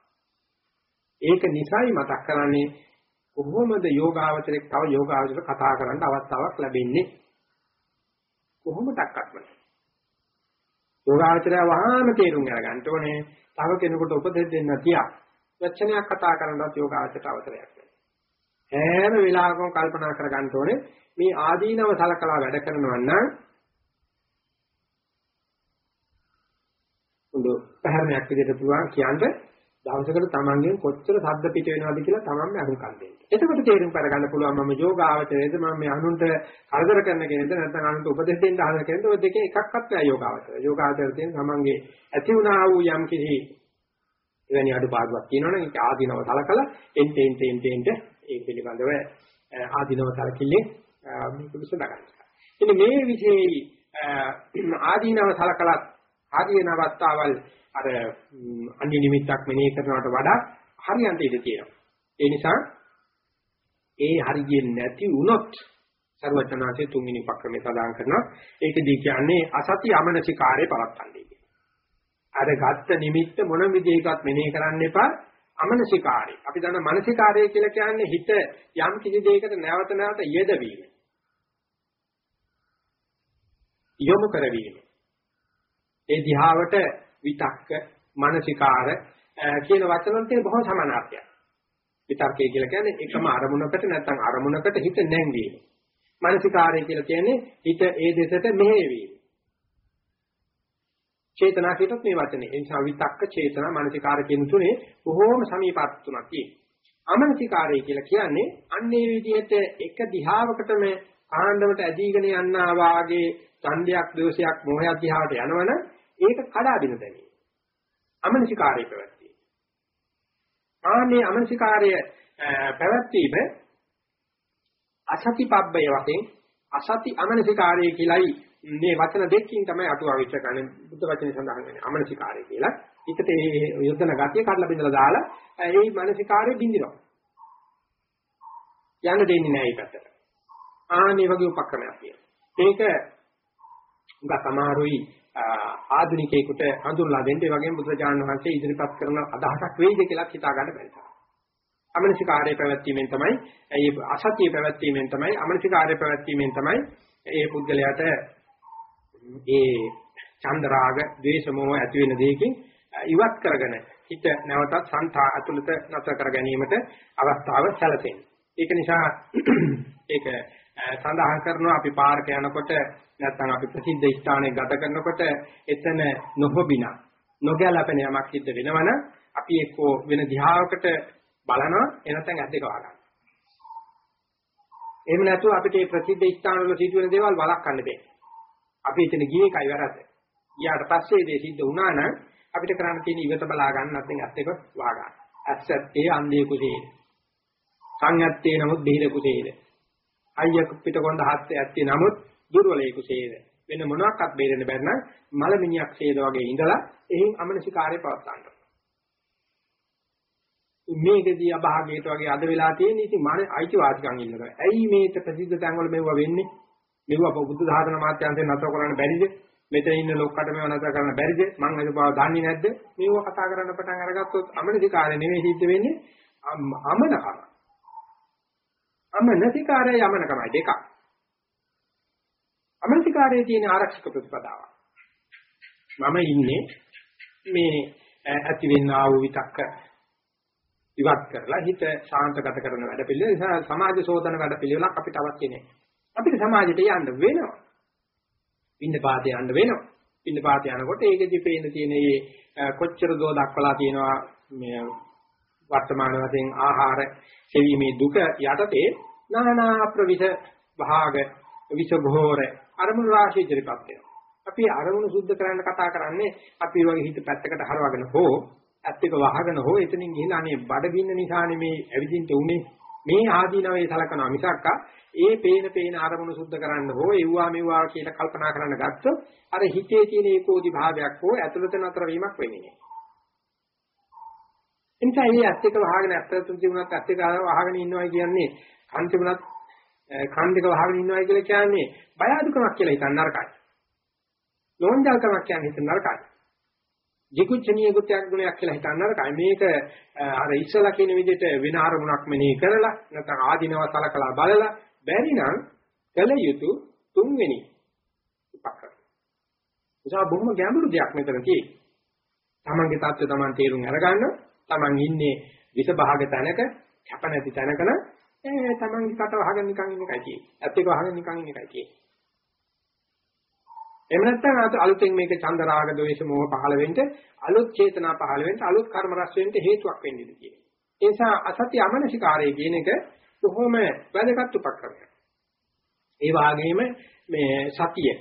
ඒක නිසයි මතක් කරන්නේ කොහොමද යෝගාවචරයක් තව යෝගාවචර කතා කරන්න අවස්ථාවක් ලැබෙන්නේ කොහොමදක්වත් නැහැ. යෝගාචරය වහාම තේරුම් අරගන්න ඕනේ. තව කෙනෙකුට උපදෙස් දෙන්න තියා. වචනයක් කතා කරනවත් යෝගාචරයට අවසරයක් නැහැ. හැම වෙලාවකම කල්පනා කරගන්න ඕනේ මේ ආදීනව සලකලා වැඩ කරනවා නම් හොඳ පැහැරණයක් විදිහට පුළුවන් කියන්නේ දවසකට තමන්ගෙන් කොච්චර ශබ්ද පිට වෙනවද කියලා තමන්ම අහුම්කම් දෙන්න. එතකොට තේරුම් කරගන්න පුළුවන් මම යෝගාවචරයේද මම මේ අනුන්ට කරදර කරන කෙනෙක්ද නැත්නම් අනුන්ට උපදෙස් දෙන්න හදන කෙනෙක්ද ඔය දෙකේ එකක්වත් නෑ යෝගාවචරය. යෝගාවචරය තියෙන තමන්ගේ ඇති වුණා වූ යම් කිසි එවැනි අඩුපාඩුවක් තියෙනවනම් ඒක ආධිනව සලකලා එන්ට එන්ට එන්ට එන්ට ඒ පිළිබඳව ආධිනව සලකිල්ලේ මේක විසඳගන්න. ඉතින් මේ විශේෂයි ආධිනව සලකලා ආදීන අවස්ථාවල් අර අන්‍ය නිමිත්තක් මෙනෙහි කරනවට වඩා හරියන්ට ඉඩ තියෙනවා. ඒ නිසා ඒ හරියෙන්නේ නැති වුණොත් සර්වචනාසේ තුන්වෙනි පක්‍රමේ සදාන් කරනවා. ඒකදී කියන්නේ අසති අමනසිකාරේ පවත්තන්නේ කියන. අර ගත්ත නිමිත්ත මොන විදිහකට මෙනෙහි කරන්න එපා. අමනසිකාරේ. අපි දන්න මනසිකාරය කියලා කියන්නේ හිත යම් කිසි දෙයකට නැවත නැවත යෙදවීම. යොමු කරවීම. ඒ දිහාවට විතක්ක, මානසිකාර කියන වචන වල තියෙන බොහොම සමානාර්ථයක්. විතර්කය කියලා කියන්නේ එකම අරමුණකට නැත්නම් අරමුණකට හිත නැංවීම. මානසිකාරය කියලා කියන්නේ හිත ඒ දෙසට මෙහෙවීම. චේතනා කියතොත් මේ වචනේ. ඒ නිසා විතක්ක, චේතනා, මානසිකාර කියන තුනේ බොහොම සමීපත් තුනක් තියෙනවා. අමනසිකාරය කියලා කියන්නේ අන්නේ විදිහට එක දිහාවකටම ආනන්දමට ඇදීගෙන යන්නා වාගේ ඡන්දයක්, දෝෂයක්, මෝහයක් දිහාවට යනවනම් ඒක කඩාදින දැනේ. අමනසිකාරය පැවැත්වීම. ආනේ අමනසිකාරය පැවැත්වීම අසතිපබ්බය වශයෙන් අසති අමනසිකාරය කියලයි මේ වචන දෙකකින් තමයි අටුවා විස්තර කරන්නේ බුද්ධ වචනේ සඳහන් වෙන්නේ අමනසිකාරය කියලා. හිතට ඒ යොදන ගතිය කඩලා බිඳලා දාලා ඒ මානසිකාරය බින්දිනවා. යන්න දෙන්නේ නැහැ ඒ පැත්තට. ආනේ වගේ උපක්‍රමයක් තියෙනවා. ඒක උග සමහරුයි ආධුනිකයෙකුට හඳුන්ලා දෙන්න ඒ වගේම බුදුරජාණන් වහන්සේ ඉදිරිපත් කරන අදහසක් වෙයිද කියලා හිතා ගන්න බැහැ. අමනසිකාරය පැවැත්වීමෙන් තමයි ඒ අසතිය පැවැත්වීමෙන් තමයි අමනසිකාරය පැවැත්වීමෙන් තමයි ඒ පුද්ගලයාට ඒ චන්ද රාග, ද්වේෂ මොහ ඇති වෙන දෙයකින් ඉවත් කරගෙන හිත නැවතත් සංතා අතුලත නැතර කර ගැනීමට අවස්ථාව සැලසෙන්නේ. ඒක නිසා ඒක සඳහන් කරනවා අපි පාරක යනකොට නැත්නම් අපි ප්‍රසිද්ධ ස්ථානයක ගත කරනකොට එතන නොහොබිනා නොගැලපෙන යමක් සිද්ධ වෙනවනම් අපි එක්කෝ වෙන දිහාවකට බලනවා එනතෙන් ඇද්දක වහගන්න. එහෙම නැතුව අපිට මේ ප්‍රසිද්ධ ස්ථානවල සිදුවෙන දේවල් වළක්වන්න බෑ. අපි එතන ගියේ කයි වැරද්ද. ඊට පස්සේ මේ සිද්ධ වුණා නම් අපිට කරන්න තියෙන ඉවත බලා ගන්න නැත්නම් ඇත්තක වහගන්න. ඇස්සත්තේ අන්ධේ කුසේද. සංයත්තේ නමුත් බිහිර කුසේද. අයිය පිටකොන්ද හත්තේ ඇත්තේ නමුත් දුර්වලයෙකු සේද වෙන මොනවාක්වත් බේරෙන්න බැරි නම් මලමිණියක් සේද වගේ ඉඳලා එහින් අමනසිකාරය පවත්වන්න. මේකදී අභාගයට වගේ අද වෙලා තියෙන ඉතින් මම අයිතිවාසිකම් ඉල්ලනවා. ඇයි මේක ප්‍රසිද්ධ තැන්වල මෙවුවා වෙන්නේ? මෙවුවා බුද්ධ ධාතන මාත්‍යන්තයෙන් නතර කරන්න බැරිද? මෙතන ඉන්න ලොක්කට මේව නතර කරන්න බැරිද? මං ඒක බව දන්නේ නැද්ද? මේව කතා කරන්න පටන් අරගත්තොත් අමනසිකාරය නෙමෙයි සිද්ධ වෙන්නේ අමනකම. අමනසිකාරය යමනකමයි දෙකක්. අමනසිකාරයේ තියෙන ආරක්ෂක ප්‍රතිපදාව. මම ඉන්නේ මේ ඇති වෙන්නා වූ විතක්ක ඉවත් කරලා හිත ශාන්තගත කරන වැඩ පිළිවෙල නිසා සමාජ සෝදන වැඩ පිළිවෙලක් අපිට අවශ්‍ය නැහැ. අපිට සමාජයට යන්න වෙනවා. පින්න පාතේ යන්න වෙනවා. පින්න පාතේ යනකොට ඒකෙදි පේන තියෙන මේ කොච්චර දෝ දක්වලා තියෙනවා මේ වර්තමාන වශයෙන් ආහාර සෙවීමේ දුක යටතේ নানা ප්‍රවිෂ භාග විෂ භෝර අරමුණු රාශිය ඉදිරිපත් වෙනවා. අපි අරමුණු සුද්ධ කරන්න කතා කරන්නේ අපි වගේ හිත පැත්තකට හරවගෙන හෝ ඇත්ත එක වහගෙන හෝ එතනින් ගිහිල්ලා අනේ බඩගින්න නිසානේ මේ ඇවිදින්න උනේ මේ ආදීනවේ සලකනවා මිසක් ඒ පේන පේන අරමුණු සුද්ධ කරන්න හෝ එව්වා මෙව්වා කියලා කල්පනා කරන්න ගත්තොත් අර හිතේ තියෙන ඒකෝදි භාවයක් හෝ ඇතුළත නතර වීමක් වෙන්නේ නැහැ. එනිසා මේ ඇත්ත එක වහගෙන ඇත්තට තිබුණත් ඇත්ත එක වහගෙන ඉන්නවා කියන්නේ කන් තිබුණත් කන් දෙක වහගෙන ඉන්නවා කියලා කියන්නේ බය අඩුකමක් කියලා හිතන්න නරකයි. ලෝංජල්කමක් කියන්නේ හිතන්න නරකයි. ජිකුච්චනීය ගුත්‍යක් ගුණයක් කියලා හිතන්න නරකයි. මේක අර ඉස්සලා කියන විදිහට වෙන අරමුණක් මෙනෙහි කරලා නැත්නම් ආධිනව සලකලා බලලා බැරි නම් කල යුතු තුන්වෙනි උපකරණ. උසා බොහොම ගැඹුරු දෙයක් මෙතන තියෙන්නේ. තමන්ගේ தත්ත්වය තමන් තේරුම් අරගන්න, තමන් ඉන්නේ විස භාග තැනක, කැප නැති තැනක නම් ඒ තමන්ගේ කට වහගෙන නිකන් ඉන්න එකයි තියෙන්නේ. ඇත්ත එක වහගෙන නිකන් ඉන්න එකයි තියෙන්නේ. එහෙම නැත්නම් අලුතෙන් මේක චන්ද රාග ද්වේෂ මෝහ පහළ වෙන්න අලුත් චේතනා පහළ වෙන්න අලුත් කර්ම රැස් වෙන්න හේතුවක් වෙන්නේ ඉතියි. ඒ නිසා අසත්‍ය අමනසිකාරය කියන එක බොහොම වැදගත් උපක්‍රමයක්. ඒ වගේම මේ සතිය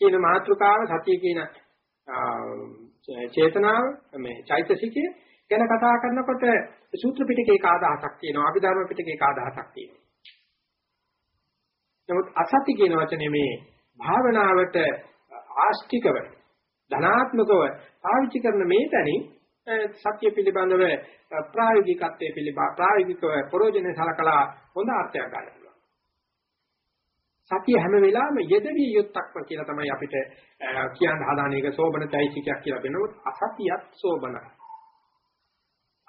කියන මාතෘකාව සතිය කියන චේතනාව මේ චෛතසිකය ගැන කතා කරනකොට සූත්‍ර පිටකේ එක අදහසක් තියෙනවා අභිධර්ම පිටකේ එක අදහසක් තියෙනවා නමුත් අසති කියන වචනේ මේ භාවනාවට ආස්තිකව ධනාත්මකව පාවිච්චි කරන මේ තැනින් සත්‍ය පිළිබඳව ප්‍රායෝගිකත්වයේ පිළිබඳ ප්‍රායෝගිකව ප්‍රෝජනේ සලකලා හොඳ අර්ථයක් ගන්න පුළුවන්. සතිය හැම වෙලාවෙම යෙදවිය යුත්තක්ම කියලා තමයි අපිට කියන්න හදාන එක සෝබනයිසිකයක් කියලා වෙනවොත් අසතියත් සෝබනයි.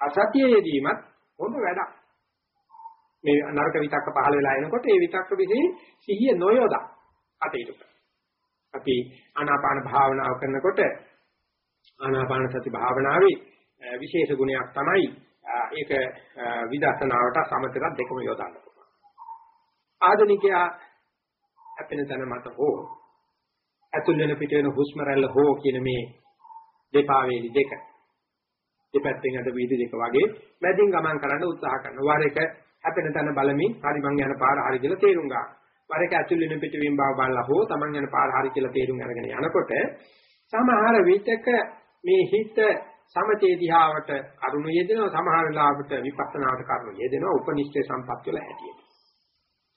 අසතිය යෙදීමත් හොඳ වැඩක්. මේ නරක විතක්ක පහළ වෙලා එනකොට ඒ විතක්ක විසින් සිහිය නොයොදා කටයුතු කරනවා. අපි ආනාපාන භාවනාව කරනකොට ආනාපාන සති භාවනාවේ විශේෂ ගුණයක් තමයි ඒක විදර්ශනාවට සමතර දෙකම යොදන්න පුළුවන්. ආධුනිකයා අපෙන තන මත හෝ ඇතුල් වෙන පිට වෙන හුස්ම රැල්ල හෝ කියන මේ දෙපා වේලි දෙක දෙපැත්තෙන් අද වීදි දෙක වගේ මැදින් ගමන් කරන්න උත්සාහ කරනවා. වර එක හැපෙන තැන බලමින් හරි මං යන පාර හරි කියලා තේරුම් ගන්න. වර එක ඇතුල් වෙන පිට වෙන බව බලලා හෝ Taman යන පාර හරි කියලා තේරුම් අරගෙන යනකොට සමහර විටක මේ හිත සමතේ දිහාවට කරුණ යෙදෙනවා සමහර වෙලාවට විපස්සනාවට කරුණ යෙදෙනවා උපනිෂ්ඨේ සම්පත් වල හැටියට.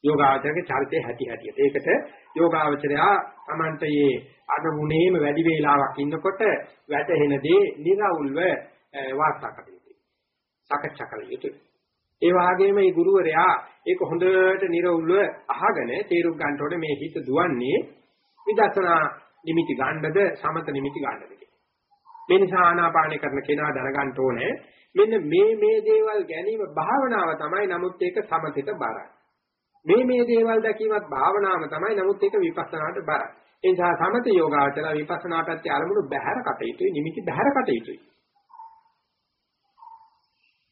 යෝගාවචරයේ චරිතය හැටි හැටියට. ඒකට යෝගාවචරයා Tamantයේ අනුමුණේම වැඩි වේලාවක් ඉන්නකොට වැටහෙන දේ නිරවුල්ව වාර්තා කර යුතුයි. සාකච්ඡා කළ යුතුයි. ඒ වගේම මේ ගුරුවරයා ඒක හොඳට නිරවුල්ව අහගෙන තේරුම් ගන්නට ඕනේ මේ හිත දුවන්නේ විදර්ශනා නිමිති ගන්නද සමත නිමිති ගන්නද මේ නිසා ආනාපානය කරන කෙනා දැනගන්න ඕනේ මෙන්න මේ මේ දේවල් ගැනීම භාවනාව තමයි නමුත් ඒක සමතෙට බරයි. මේ මේ දේවල් දැකීමත් භාවනාව තමයි නමුත් ඒක විපස්සනාට බරයි. ඒ නිසා සමත යෝගාචර විපස්සනා පැත්තේ අරමුණු බහැර කටයුතුයි නිමිති බහැර කටයුතුයි.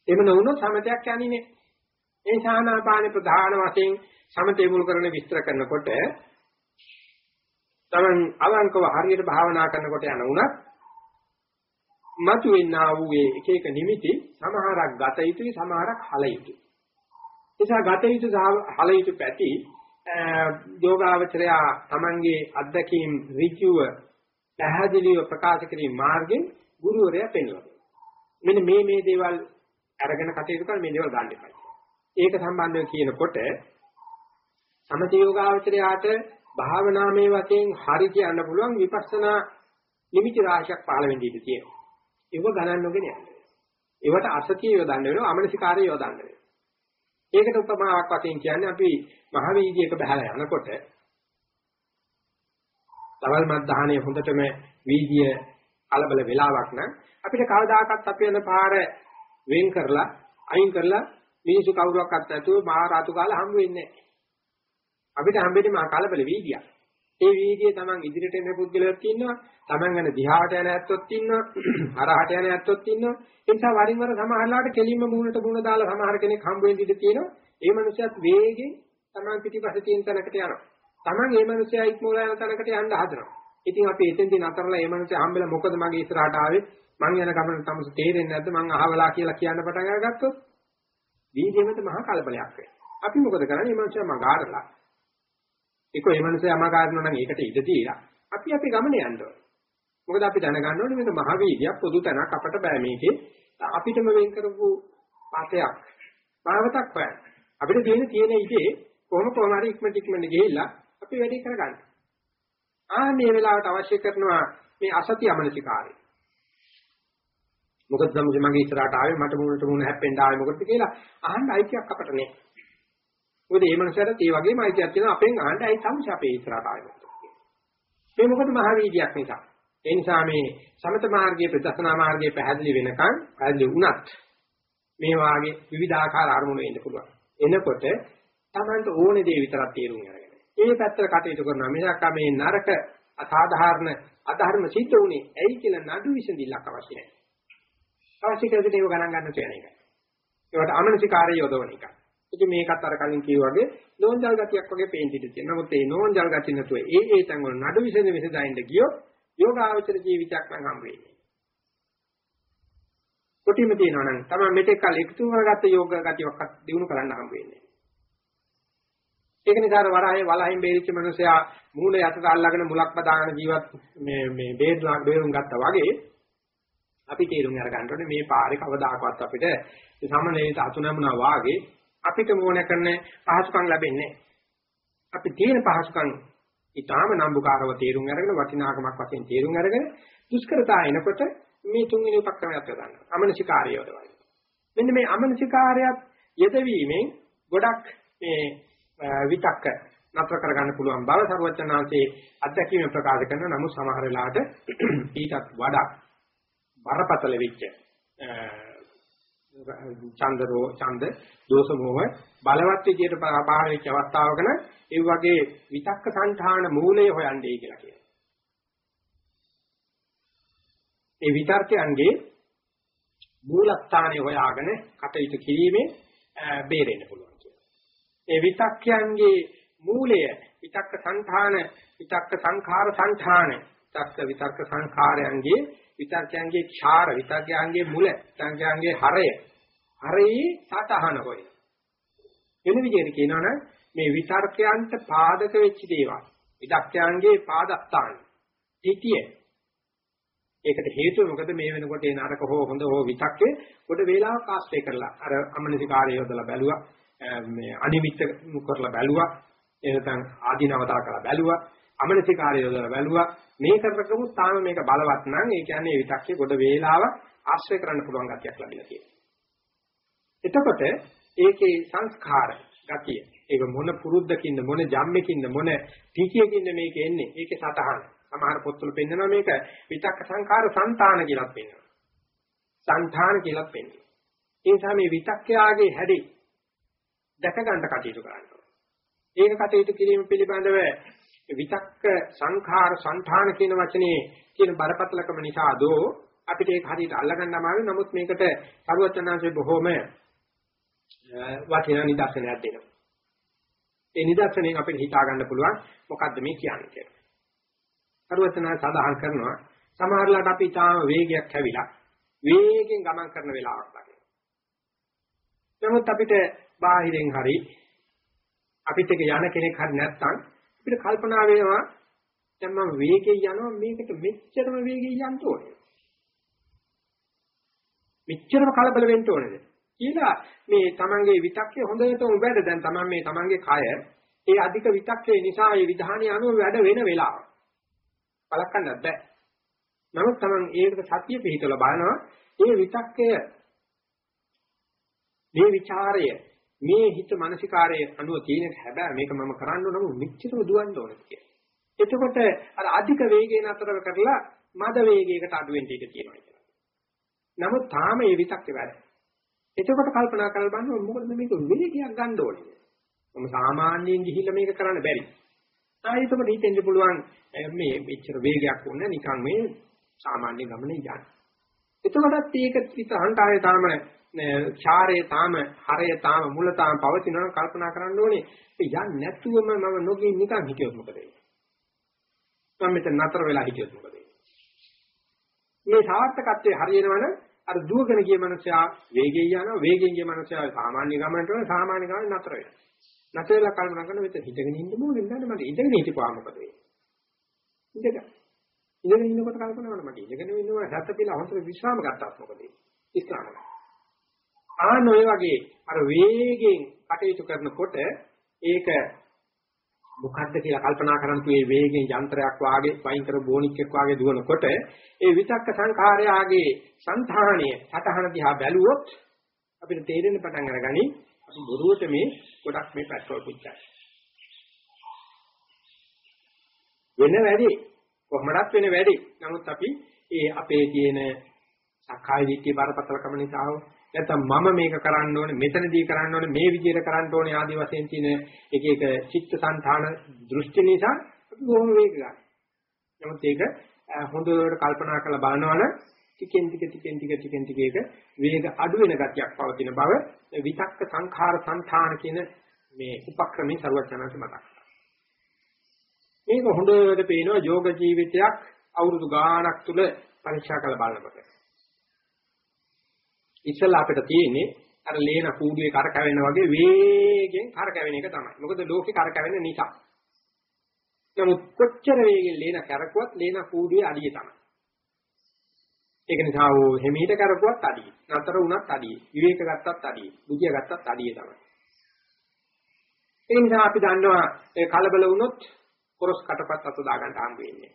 එහෙම නොවුනොත් සමතයක් යන්නේ නැහැ. ඒ ශානාපාන ප්‍රධාන වශයෙන් සමතේ මුල් කරන විස්තර කරනකොට තමන් අවංකව හරියට භාවනා කරනකොට යන උනත් මතුවෙනා වූ එක එක නිමිති සමහරක් ගත යුතුයි සමහරක් හල යුතුයි. නිසා ගත යුතු හල යුතු පැති යෝගාවචරයා තමන්ගේ අත්දැකීම් ඍජුව පැහැදිලිව ප්‍රකාශ කිරීම මාර්ගෙන් ගුරුවරයා පෙන්වනවා. මෙන්න මේ මේ දේවල් අරගෙන කටයුතු කරන මේ දේවල් ගන්න එපා. ඒක සම්බන්ධව කියනකොට සමථ යෝගාවචරයාට භාවනාමය වශයෙන් හරි කියන්න පුළුවන් විපස්සනා නිමිති රාශියක් පහළ වෙන්න ඉඩ තියෙනවා. ඒව ගණන් නොගෙන යන්න. ඒවට අසතිය යොදන්න වෙනවා අමනසිකාරය යොදන්න වෙනවා. ඒකට උපමාවක් වශයෙන් කියන්නේ අපි මහ වීදියේක බහලා යනකොට තවල් මද්දාහනේ හොඳටම වීදිය කලබල වෙලාවක් නම් අපිට කවදාකවත් අපි යන පාර වෙන් කරලා අයින් කරලා මිනිස්සු කවුරක්වත් නැතුව මහා රාතු කාලේ හම්බ වෙන්නේ නැහැ. අපිට හම්බෙන්නේ මහා කලබල වීදියක්. ඒ වීදියේ Taman ඉදිරියට එන පුද්ගලයෙක් ඉන්නවා. Taman යන දිහාට යන ඇත්තොත් ඉන්නවා. හරහට යන ඇත්තොත් ඉන්නවා. ඒ නිසා වරින් වර සමහරලාට කෙලින්ම මූණට මූණ දාලා සමහර කෙනෙක් හම්බ වෙන්න ඉඩ තියෙනවා. ඒ මනුස්සයත් වේගෙන් Taman පිටිපස්සේ තියෙන තැනකට යනවා. Taman ඒ මනුස්සයා ඉක්මවලා යන තැනකට යන්න හදනවා. ඉතින් අපි එතෙන්දී නතරලා ඒ මනුස්සයා හම්බෙලා මොකද මගේ ඉස්සරහට ආවේ? මං යන ගමන තමයි තේරෙන්නේ නැද්ද? මං අහවලා කියලා කියන්න පටන් අරගත්තොත් වීදියේමද මහා කලබලයක් වෙනවා. අපි මොකද කරන්නේ? මේ මනුස්සයා මග ආරලා ඒක ඒ මනුස්සයා යමා ගන්නවා නම් ඒකට ඉඩ දීලා අපි අපි ගමන යන්න ඕනේ. මොකද අපි දැනගන්න ඕනේ මේක මහ වීදියක් පොදු තැනක් අපට බෑ මේකේ අපිටම වෙන් කරපු පාතයක් මාවතක් හොයන්න. අපිට තියෙන තියෙන ඉතේ කොහොම කොහම හරි ඉක්මනට ඉක්මනට ගිහිල්ලා අපි වැඩි කරගන්න. ආන්නේ වෙලාවට අවශ්‍ය කරනවා මේ අසති අමනසිකාරය. මොකද සම්මුති මගේ ඉස්සරහට ආවේ මට මුණට මුණ හැප්පෙන්න ආවේ මොකද කියලා අහන්න අයිතියක් අපට නෑ. මොකද මේ මනුස්සයාට ඒ වගේම අයිතියක් තියෙනවා අපෙන් අහන්න ඇයි තමයි අපේ ඉස්සරහට ආවේ. මේ මොකද මහ වීදියක් නිසා. ඒ නිසා මේ සමත මාර්ගයේ ප්‍රදර්ශනා මාර්ගයේ පැහැදිලි වෙනකන් පැහැදිලි වුණත් මේ වාගේ විවිධාකාර අරමුණු එන්න පුළුවන්. එනකොට Tamanට ඕනේ දේ විතරක් තේරුම් අරගෙන. ඒ පැත්තට කටයුතු කරනවා. මිසක් මේ නරක අසාධාරණ අධර්ම සිද්ධ වුණේ ඇයි කියලා නඩු විසඳිල්ලක් අවශ්‍ය නැහැ. අවශ්‍ය කරගෙන ඒව ගණන් ගන්න තියෙන එක. ඒවට අමනසිකාරය යොදවන එක. ඉතින් මේකත් අර කලින් කිව්වා වගේ නෝන්ජල් ගතියක් වගේ පේන්ටිට තියෙනවා. නමුත් මේ නෝන්ජල් ගතිය නැතුව ඒ ඒ තැන් වල නඩු විසඳ විසඳයින්ද ගියොත් යෝගාචර ජීවිතයක් නම් හම්බ වෙන්නේ. කොටිම තියෙනවා නම් තමයි මෙතෙක් කල එකතු කරගත්ත යෝග ගතියක්වත් දිනු කරන්න හම්බ වෙන්නේ. ඒක නිසා වරහේ වලහින් බේරිච්ච මිනිසයා මූල යටට අල්ලගෙන මුලක් බදාගෙන ජීවත් මේ මේ බේරුම් බේරුම් ගත්තා වගේ අපි තේරුම් අරගන්න ඕනේ මේ පාරේ කවදාකවත් අපිට සමනලයට අතු නැමුණා වාගේ අපිට මොන කරන පහසුකම් ලැබෙන්නේ අපි තියෙන පහසුකම් ඊටාම නම්බුකාරව තේරුම් අරගෙන වටිනාකමක් වශයෙන් තේරුම් අරගෙන දුෂ්කරතා එනකොට මේ තුන්වෙනි උපක්‍රමයක් යොදන්න. අමනසිකාරය යොදවන්න. මෙන්න මේ අමනසිකාරයත් යෙදවීමෙන් ගොඩක් මේ විතක්ක නතර කරගන්න පුළුවන් බව සර්වචනාංශයේ අධ්‍යක්ීම ප්‍රකාශ කරන නමුත් සමහර වෙලාවට ඊටත් වඩා බරපතල වෙච්ච චන්දරෝ ඡන්ද දෝෂ මොහ බලවත් විදියට පහළ වෙච්ච අවස්ථාවක නම් ඒ වගේ විතක්ක සංධාන මූලය හොයන්නේ කියලා කියනවා. ඒ විතර්කයන්ගේ මූලස්ථානය හොයාගෙන කටයුතු කිරීමේ බේරෙන්න පුළුවන් කියලා. ඒ විතක්කයන්ගේ මූලය විතක්ක සංධාන විතක්ක සංඛාර සංධාන විතක්ක විතක්ක සංඛාරයන්ගේ විතර්කයන්ගේ ඡාර විතර්කයන්ගේ මුල විතර්කයන්ගේ හරය. හරයේ සතහන හොය. වෙන විදිහට කියනවනම් මේ විතර්කයන්ට පාදක වෙච්ච දේවල් විතක්කයන්ගේ පාදස්ථාන තිතිය ඒකට හේතුව මොකද? මේ වෙනකොට ඒ නරක හෝ හොඳ හෝ විතක්කේ කොට වේලාවක් ආශ්‍රය කරලා අර අමනසිකාරය යොදලා බැලුවා. මේ අනිමිත්ත කරලා බැලුවා. එහෙනම් ආධිනවතා කරලා බැලුවා. අමනසිකාරය යොදලා බැලුවා. මේ කරකමු තාම මේක බලවත් නම් ඒ කියන්නේ විතක්කේ ගොඩ වේලාවක් ආශ්‍රය කරන්න පුළුවන් ගතියක් ලැබිලා තියෙනවා. එතකොට ඒකේ සංස්කාර ගතිය ඒක මොන පුරුද්දකින්ද මොන ජම්මකින්ද මොන තීකියකින්ද මේක එන්නේ? ඒකේ සතහන සමහර පොත්වල පෙන්නනවා මේක විතක්ක සංකාර సంతාන කියලා පෙන්නනවා. సంతාන කියලා පෙන්නනවා. ඒ නිසා මේ විතක්කයාගේ හැඩේ දැක ගන්න කටයුතු කරනවා ඒක කටයුතු කිරීම පිළිබඳව විතක්ක සංඛාර సంతාන කියන වචනේ කියන බරපතලකම නිසා දෝ අපිට ඒක හරියට අල්ලගන්න අමාරුයි නමුත් මේකට සරුවචනාංශයේ බොහොම වටිනා නිදර්ශනයක් දෙනවා. ඒ නිදර්ශනයෙන් අපිට හිතා ගන්න පුළුවන් මොකද්ද මේ කියන්නේ කියලා. සරුවචනා සඳහන් කරනවා සමහරලාට අපි තාම වේගයක් හැවිලා වේගෙන් ගමන් කරන වෙලාවක් ළඟ. නමුත් අපිට බාහිරෙන් හරි අපිට යන කෙනෙක් හරි නැත්නම් අපිට කල්පනා වෙනවා දැන් මම වේගෙන් යනවා මේකට මෙච්චරම වේගෙන් යන්න ඕනේ. මෙච්චරම කලබල වෙන්න ඕනේද? කියලා මේ තමන්ගේ විතක්කේ හොඳටම වැඩ දැන් තමන් මේ තමන්ගේ කය ඒ අධික විතක්කේ නිසා ඒ විධානය අනුව වැඩ වෙන වෙලාව. බලකන්නත් බෑ. නමුත් තමන් ඒකට සතිය පිහිටලා බලනවා ඒ විතක්කය මේ ਵਿਚාරය මේ හිත මානසිකාරයේ අනුව තියෙන හැබැයි මේක මම කරන්න ඕන නමුත් මෙච්චරම දුවන්න ඕනේ කියලා. එතකොට අර අධික වේගයෙන් අතර කරලා මද වේගයකට අඩු වෙන්න ඉඩ තියෙනවා කියලා. නමුත් තාම මේ විතක්කේ වැඩ. එතකොට කල්පනා කරලා බලන්න මොකද මේක වේගයක් ගන්න ඕනේ. මම සාමාන්‍යයෙන් ගිහිල්ලා මේක කරන්න බැරි. ආයෙත් හිතෙන්න පුළුවන් මේ මෙච්චර වේගයක් වුණා නිකන් මේ සාමාන්‍ය ගමනේ යන්නේ. එතකොටත් ඒක විතහන්තාවේ තාම ඡාරයේ තාම හරය තාම මුල තාම පවතිනවා කල්පනා කරන්න ඕනේ. ඒ යන්නේ නැතුවම මම නොගිය නිකන් හිටියොත් මොකද වෙන්නේ? මම මෙතන නතර වෙලා හිටියොත් මොකද වෙන්නේ? මේ සාර්ථකත්වයේ හරියනවනම් අර දුවගෙන ගිය මනුස්සයා වේගයෙන් යනවා වේගයෙන් ගිය මනුස්සයා සාමාන්‍ය ගමනට වල සාමාන්‍ය ගමන නතර වෙනවා. නතර වෙලා කල්පනා කරන මෙතන හිටගෙන ඉන්න ඕනේ නේද මට ඉඳගෙන හිටපුවා මොකද වෙන්නේ? ඉඳගෙන ඉඳගෙන ඉන්නකොට කල්පනා කරනවා මට ඉඳගෙන ඉන්නවා සත්‍ය පිළ හොඳට විශ්‍රාම ගත්තාත් මොකද වෙන්නේ? ඉස්ලාම. ආන ඔය වගේ අර වේගයෙන් කටයුතු කරනකොට ඒක මොකද්ද කියලා කල්පනා කරන්තු මේ වේගෙන් යන්ත්‍රයක් වාගේ වයින් කර බෝනික්ෙක් වාගේ දුවනකොට ඒ විතක්ක සංඛාරයාගේ సంతාණය සතහන දිහා බැලුවොත් අපිට තේරෙන්න පටන් අරගනි අපි බොරුවට මේ ගොඩක් මේ පෙට්‍රෝල් පුච්චයි. වෙන වැඩි කොහොමදත් වෙන වැඩි. නමුත් අපි ඒ අපේ තියෙන සක්කාය දිට්ඨිය බරපතලකම නිසා නැත්නම් මම මේක කරන්න ඕනේ මෙතනදී කරන්න ඕනේ මේ විදිහට කරන්න ඕනේ ආදි වශයෙන් තියෙන එක එක චිත්තසංතාන දෘෂ්ටි නිසා අපි බොහොම වේග ගන්න. නමුත් ඒක හොඳට කල්පනා කරලා බලනවනම් ටිකෙන් ටික ටිකෙන් ටික ටිකෙන් ටික ඒක වේග අඩු වෙන ගතියක් පවතින බව විතක්ක සංඛාර සංතාන කියන මේ උපක්‍රමයේ ਸਰවඥාන්ත මතක්. මේක හොඳට පේනවා යෝග ජීවිතයක් අවුරුදු ගාණක් තුල පරීක්ෂා කරලා බලනකොට. ඉස්සෙල්ලා අපිට තියෙන්නේ අර ලේන කූඩුවේ කරකැවෙන වගේ වේගෙන් කරකැවෙන එක තමයි. මොකද ලෝකේ කරකැවෙන නිසා. නමුත් කොච්චර වේගෙන් ලේන කරකුවත් ලේන කූඩුවේ අඩිය තමයි. ඒක නිසා ඕ හිමීට කරකුවත් අඩිය. නතර වුණත් අඩිය. විවේක ගත්තත් අඩිය. බුදිය ගත්තත් අඩිය තමයි. ඒ නිසා අපි දන්නවා ඒ කලබල වුණොත් කොරස් කටපත් අත දා ගන්න හම්බ වෙන්නේ.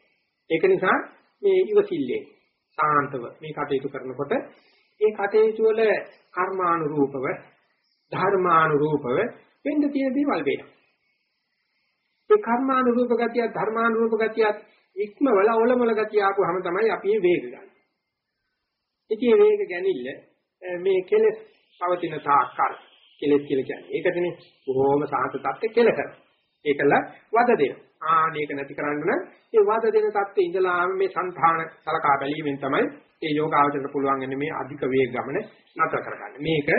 ඒක නිසා මේ ඉවසිල්ලේ සාන්තව මේ කටයුතු කරනකොට ඒ කටයුතු වල කර්මානුරූපව ධර්මානුරූපව වෙන්න තියෙන දේවල් වෙනවා. ඒ කර්මානුරූප ගතිය ධර්මානුරූප ගතිය ඉක්මවල ඔලමුල ගතිය ආපුවාම තමයි අපි මේ වේග ගන්න. ඉතින් වේග ගැනීමල මේ කෙලෙස් පවතින තාක්කල් කෙලෙස් කියලා කියන්නේ. ඒකටනේ බොහොම සාන්ත තත්ත්ව කෙලකර. ඒකල වද දෙනවා. ආනේක නැති කරන්න නම් ඒ වද දෙන தත්ත්වයේ ඉඳලා මේ సంධාන සලකා බැලීමෙන් තමයි ඒ යෝගාවචරයට පුළුවන් වෙන්නේ මේ අධික වේග ගමන නතර කරගන්න. මේක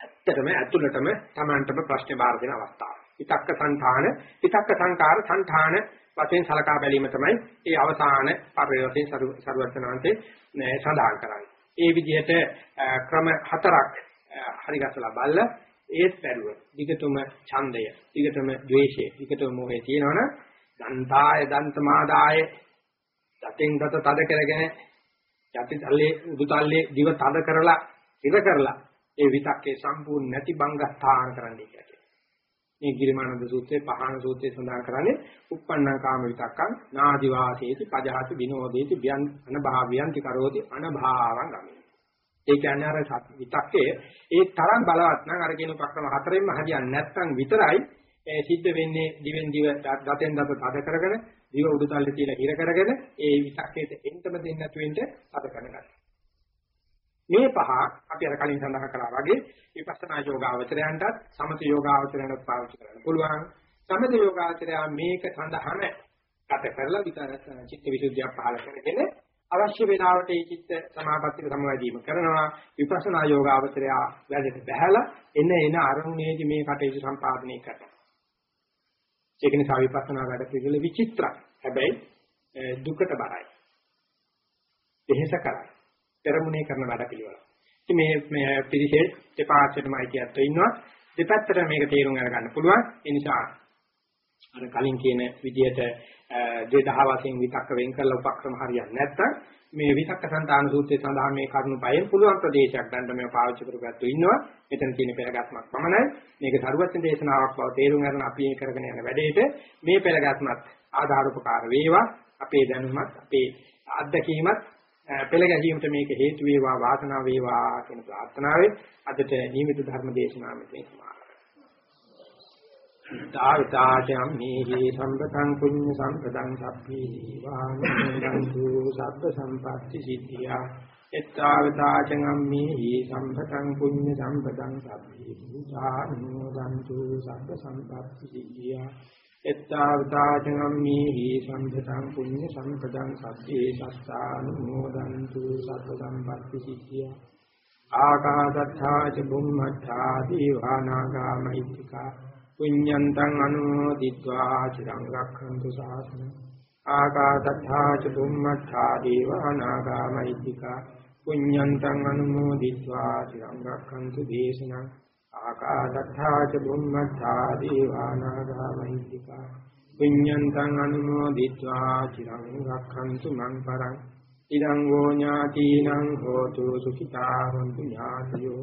ඇත්තටම ඇතුළටම Tamanටම ප්‍රශ්නේ බාර දෙන අවස්ථාව. විතක්ක සංධාන, විතක්ක සංකාර සංධාන වශයෙන් සලකා බැලීම තමයි ඒ අවසාන පරිවර්තයෙන් සරුවචනාන්තේ සඳහන් කරන්නේ. ඒ විදිහට ක්‍රම හතරක් හරි ගසලා බලලා ඒත් බැරුව දිගටම ඡන්දය දිගටම ද්වේෂය දිගටම මොහේ තියෙනවනම් දන්තාය දන්තමාදාය දතෙන් දත තද කරගෙන යටි තල්ලේ උඩු තල්ලේ දිව තද කරලා ඉර කරලා ඒ විතක්කේ සම්පූර්ණ නැති බංගස්ථාන කරන්නයි කියන්නේ. මේ ගිරිමානන්ද සූත්‍රයේ පහන සූත්‍රයේ සඳහන් කරන්නේ uppannā kāma vitakkං නාදි වාසේති පජහති විනෝදේති බ්‍යන් අනභාවයන්ති කරෝති අනභාවං ගමේ. ඒ කියන්නේ අර විතක්කේ ඒ තරම් බලවත් නම් අර කියන උපක්‍රම හතරෙන්ම හරියන්නේ නැත්නම් විතරයි සිද්ධ වෙන්නේ දිවෙන් දිව දතෙන් දත තද කරගෙන දිව උඩුතල්ලේ තියලා හිර කරගෙන ඒ විතක්කේට එන්ටම දෙන්නේ නැතු වෙන්න තද කරගන්න. මේ පහ අපි අර කලින් සඳහන් කළා වගේ විපස්සනා යෝගාවචරයන්ටත් සමථ යෝගාවචරයන්ටත් පාවිච්චි කරන්න පුළුවන්. සමථ යෝගාවචරය මේක සඳහාම ගත කරලා විතර චිත්ත විසුද්ධිය පහල කරගෙන අවශ්‍ය වේලාවට ඒ චිත්ත සමාපත්තිය සමවැදීම කරනවා විපස්සනා යෝගාවචරය වැඩට බහැලා එන එන අරමුණේදී මේ කටයුතු සම්පාදනය කරනවා ඒක නිසා විපස්සනා වැඩ පිළිවෙල විචිත්‍රයි. හැබැයි දුකට බරයි. එහෙස කරයි. පෙරමුණේ කරන වැඩ පිළිවෙල. ඉතින් මේ මේ පිළිසෙල් දෙපාර්ශ්වෙටමයි කියත් ඉන්නවා. දෙපැත්තට මේක තේරුම් අරගන්න පුළුවන්. ඒ නිසා අර කලින් කියන විදිහට දෙදහ වශයෙන් විතක්ක වෙන් කරලා උපක්‍රම හරියන්නේ නැත්නම් මේ විතක්ක සංතාන සූත්‍රයේ සඳහන් මේ කරුණු පහෙන් පුළුවන් ප්‍රදේශයක් ගන්න මේ පාවිච්චි කරගත්තු ඉන්නවා. මෙතන තියෙන පෙරගස්මක් පමණයි. මේක සරුවත්න දේශනාවක් බව තේරුම් ගන්න අපි මේ කරගෙන යන වැඩේට මේ පෙරගස්මත් ආධාර උපකාර වේවා. අපේ දැනුමත් අපේ අත්දැකීමත් පෙළ ගැසීමට මේක හේතු වේවා වාසනාව වේවා කියන ප්‍රාර්ථනාවෙන් අදට නියමිත ධර්ම දේශනාව මෙතන සමාප්ත තාවිතාචම් මේහි සම්පතං පුඤ්ඤ සම්පතං සබ්බේ දීවානන්තු සබ්බ සම්පatti සිද්ධියා එත්තාවිතාචම් මේහි සම්පතං පුඤ්ඤ සම්පතං සබ්බේ භූතානුමෝදන්තු සබ්බ සම්පatti සිද්ධියා එත්තාවතාචනම්මේහි සම්පතං පුඤ්ඤ සම්පතං සබ්බේ සත්තානුමෝදන්තු සත්ත සම්පත්ති සිද්ධිය ආකාශත්තා ච බුම්මත්තා දීවානාගා මහිත්‍තිකා පුඤ්ඤන්තං අනුමෝදිत्वा චිරං රක්ඛන්තු සාසනං ආකාශත්තා ච බුම්මත්තා දේවානාගා මෛත්‍තිකා පුඤ්ඤන්තං අනුමෝදිत्वा චිරං රක්ඛන්තු දේශනං ආකාශත්තා ච බුම්මත්තා දේවානාගා මෛත්‍තිකා පුඤ්ඤන්තං අනුමෝදිत्वा චිරං රක්ඛන්තු මං පරං ඉදං වෝ ඥාතිනං හෝතු සුඛිතා හොන්තු ඥාතියෝ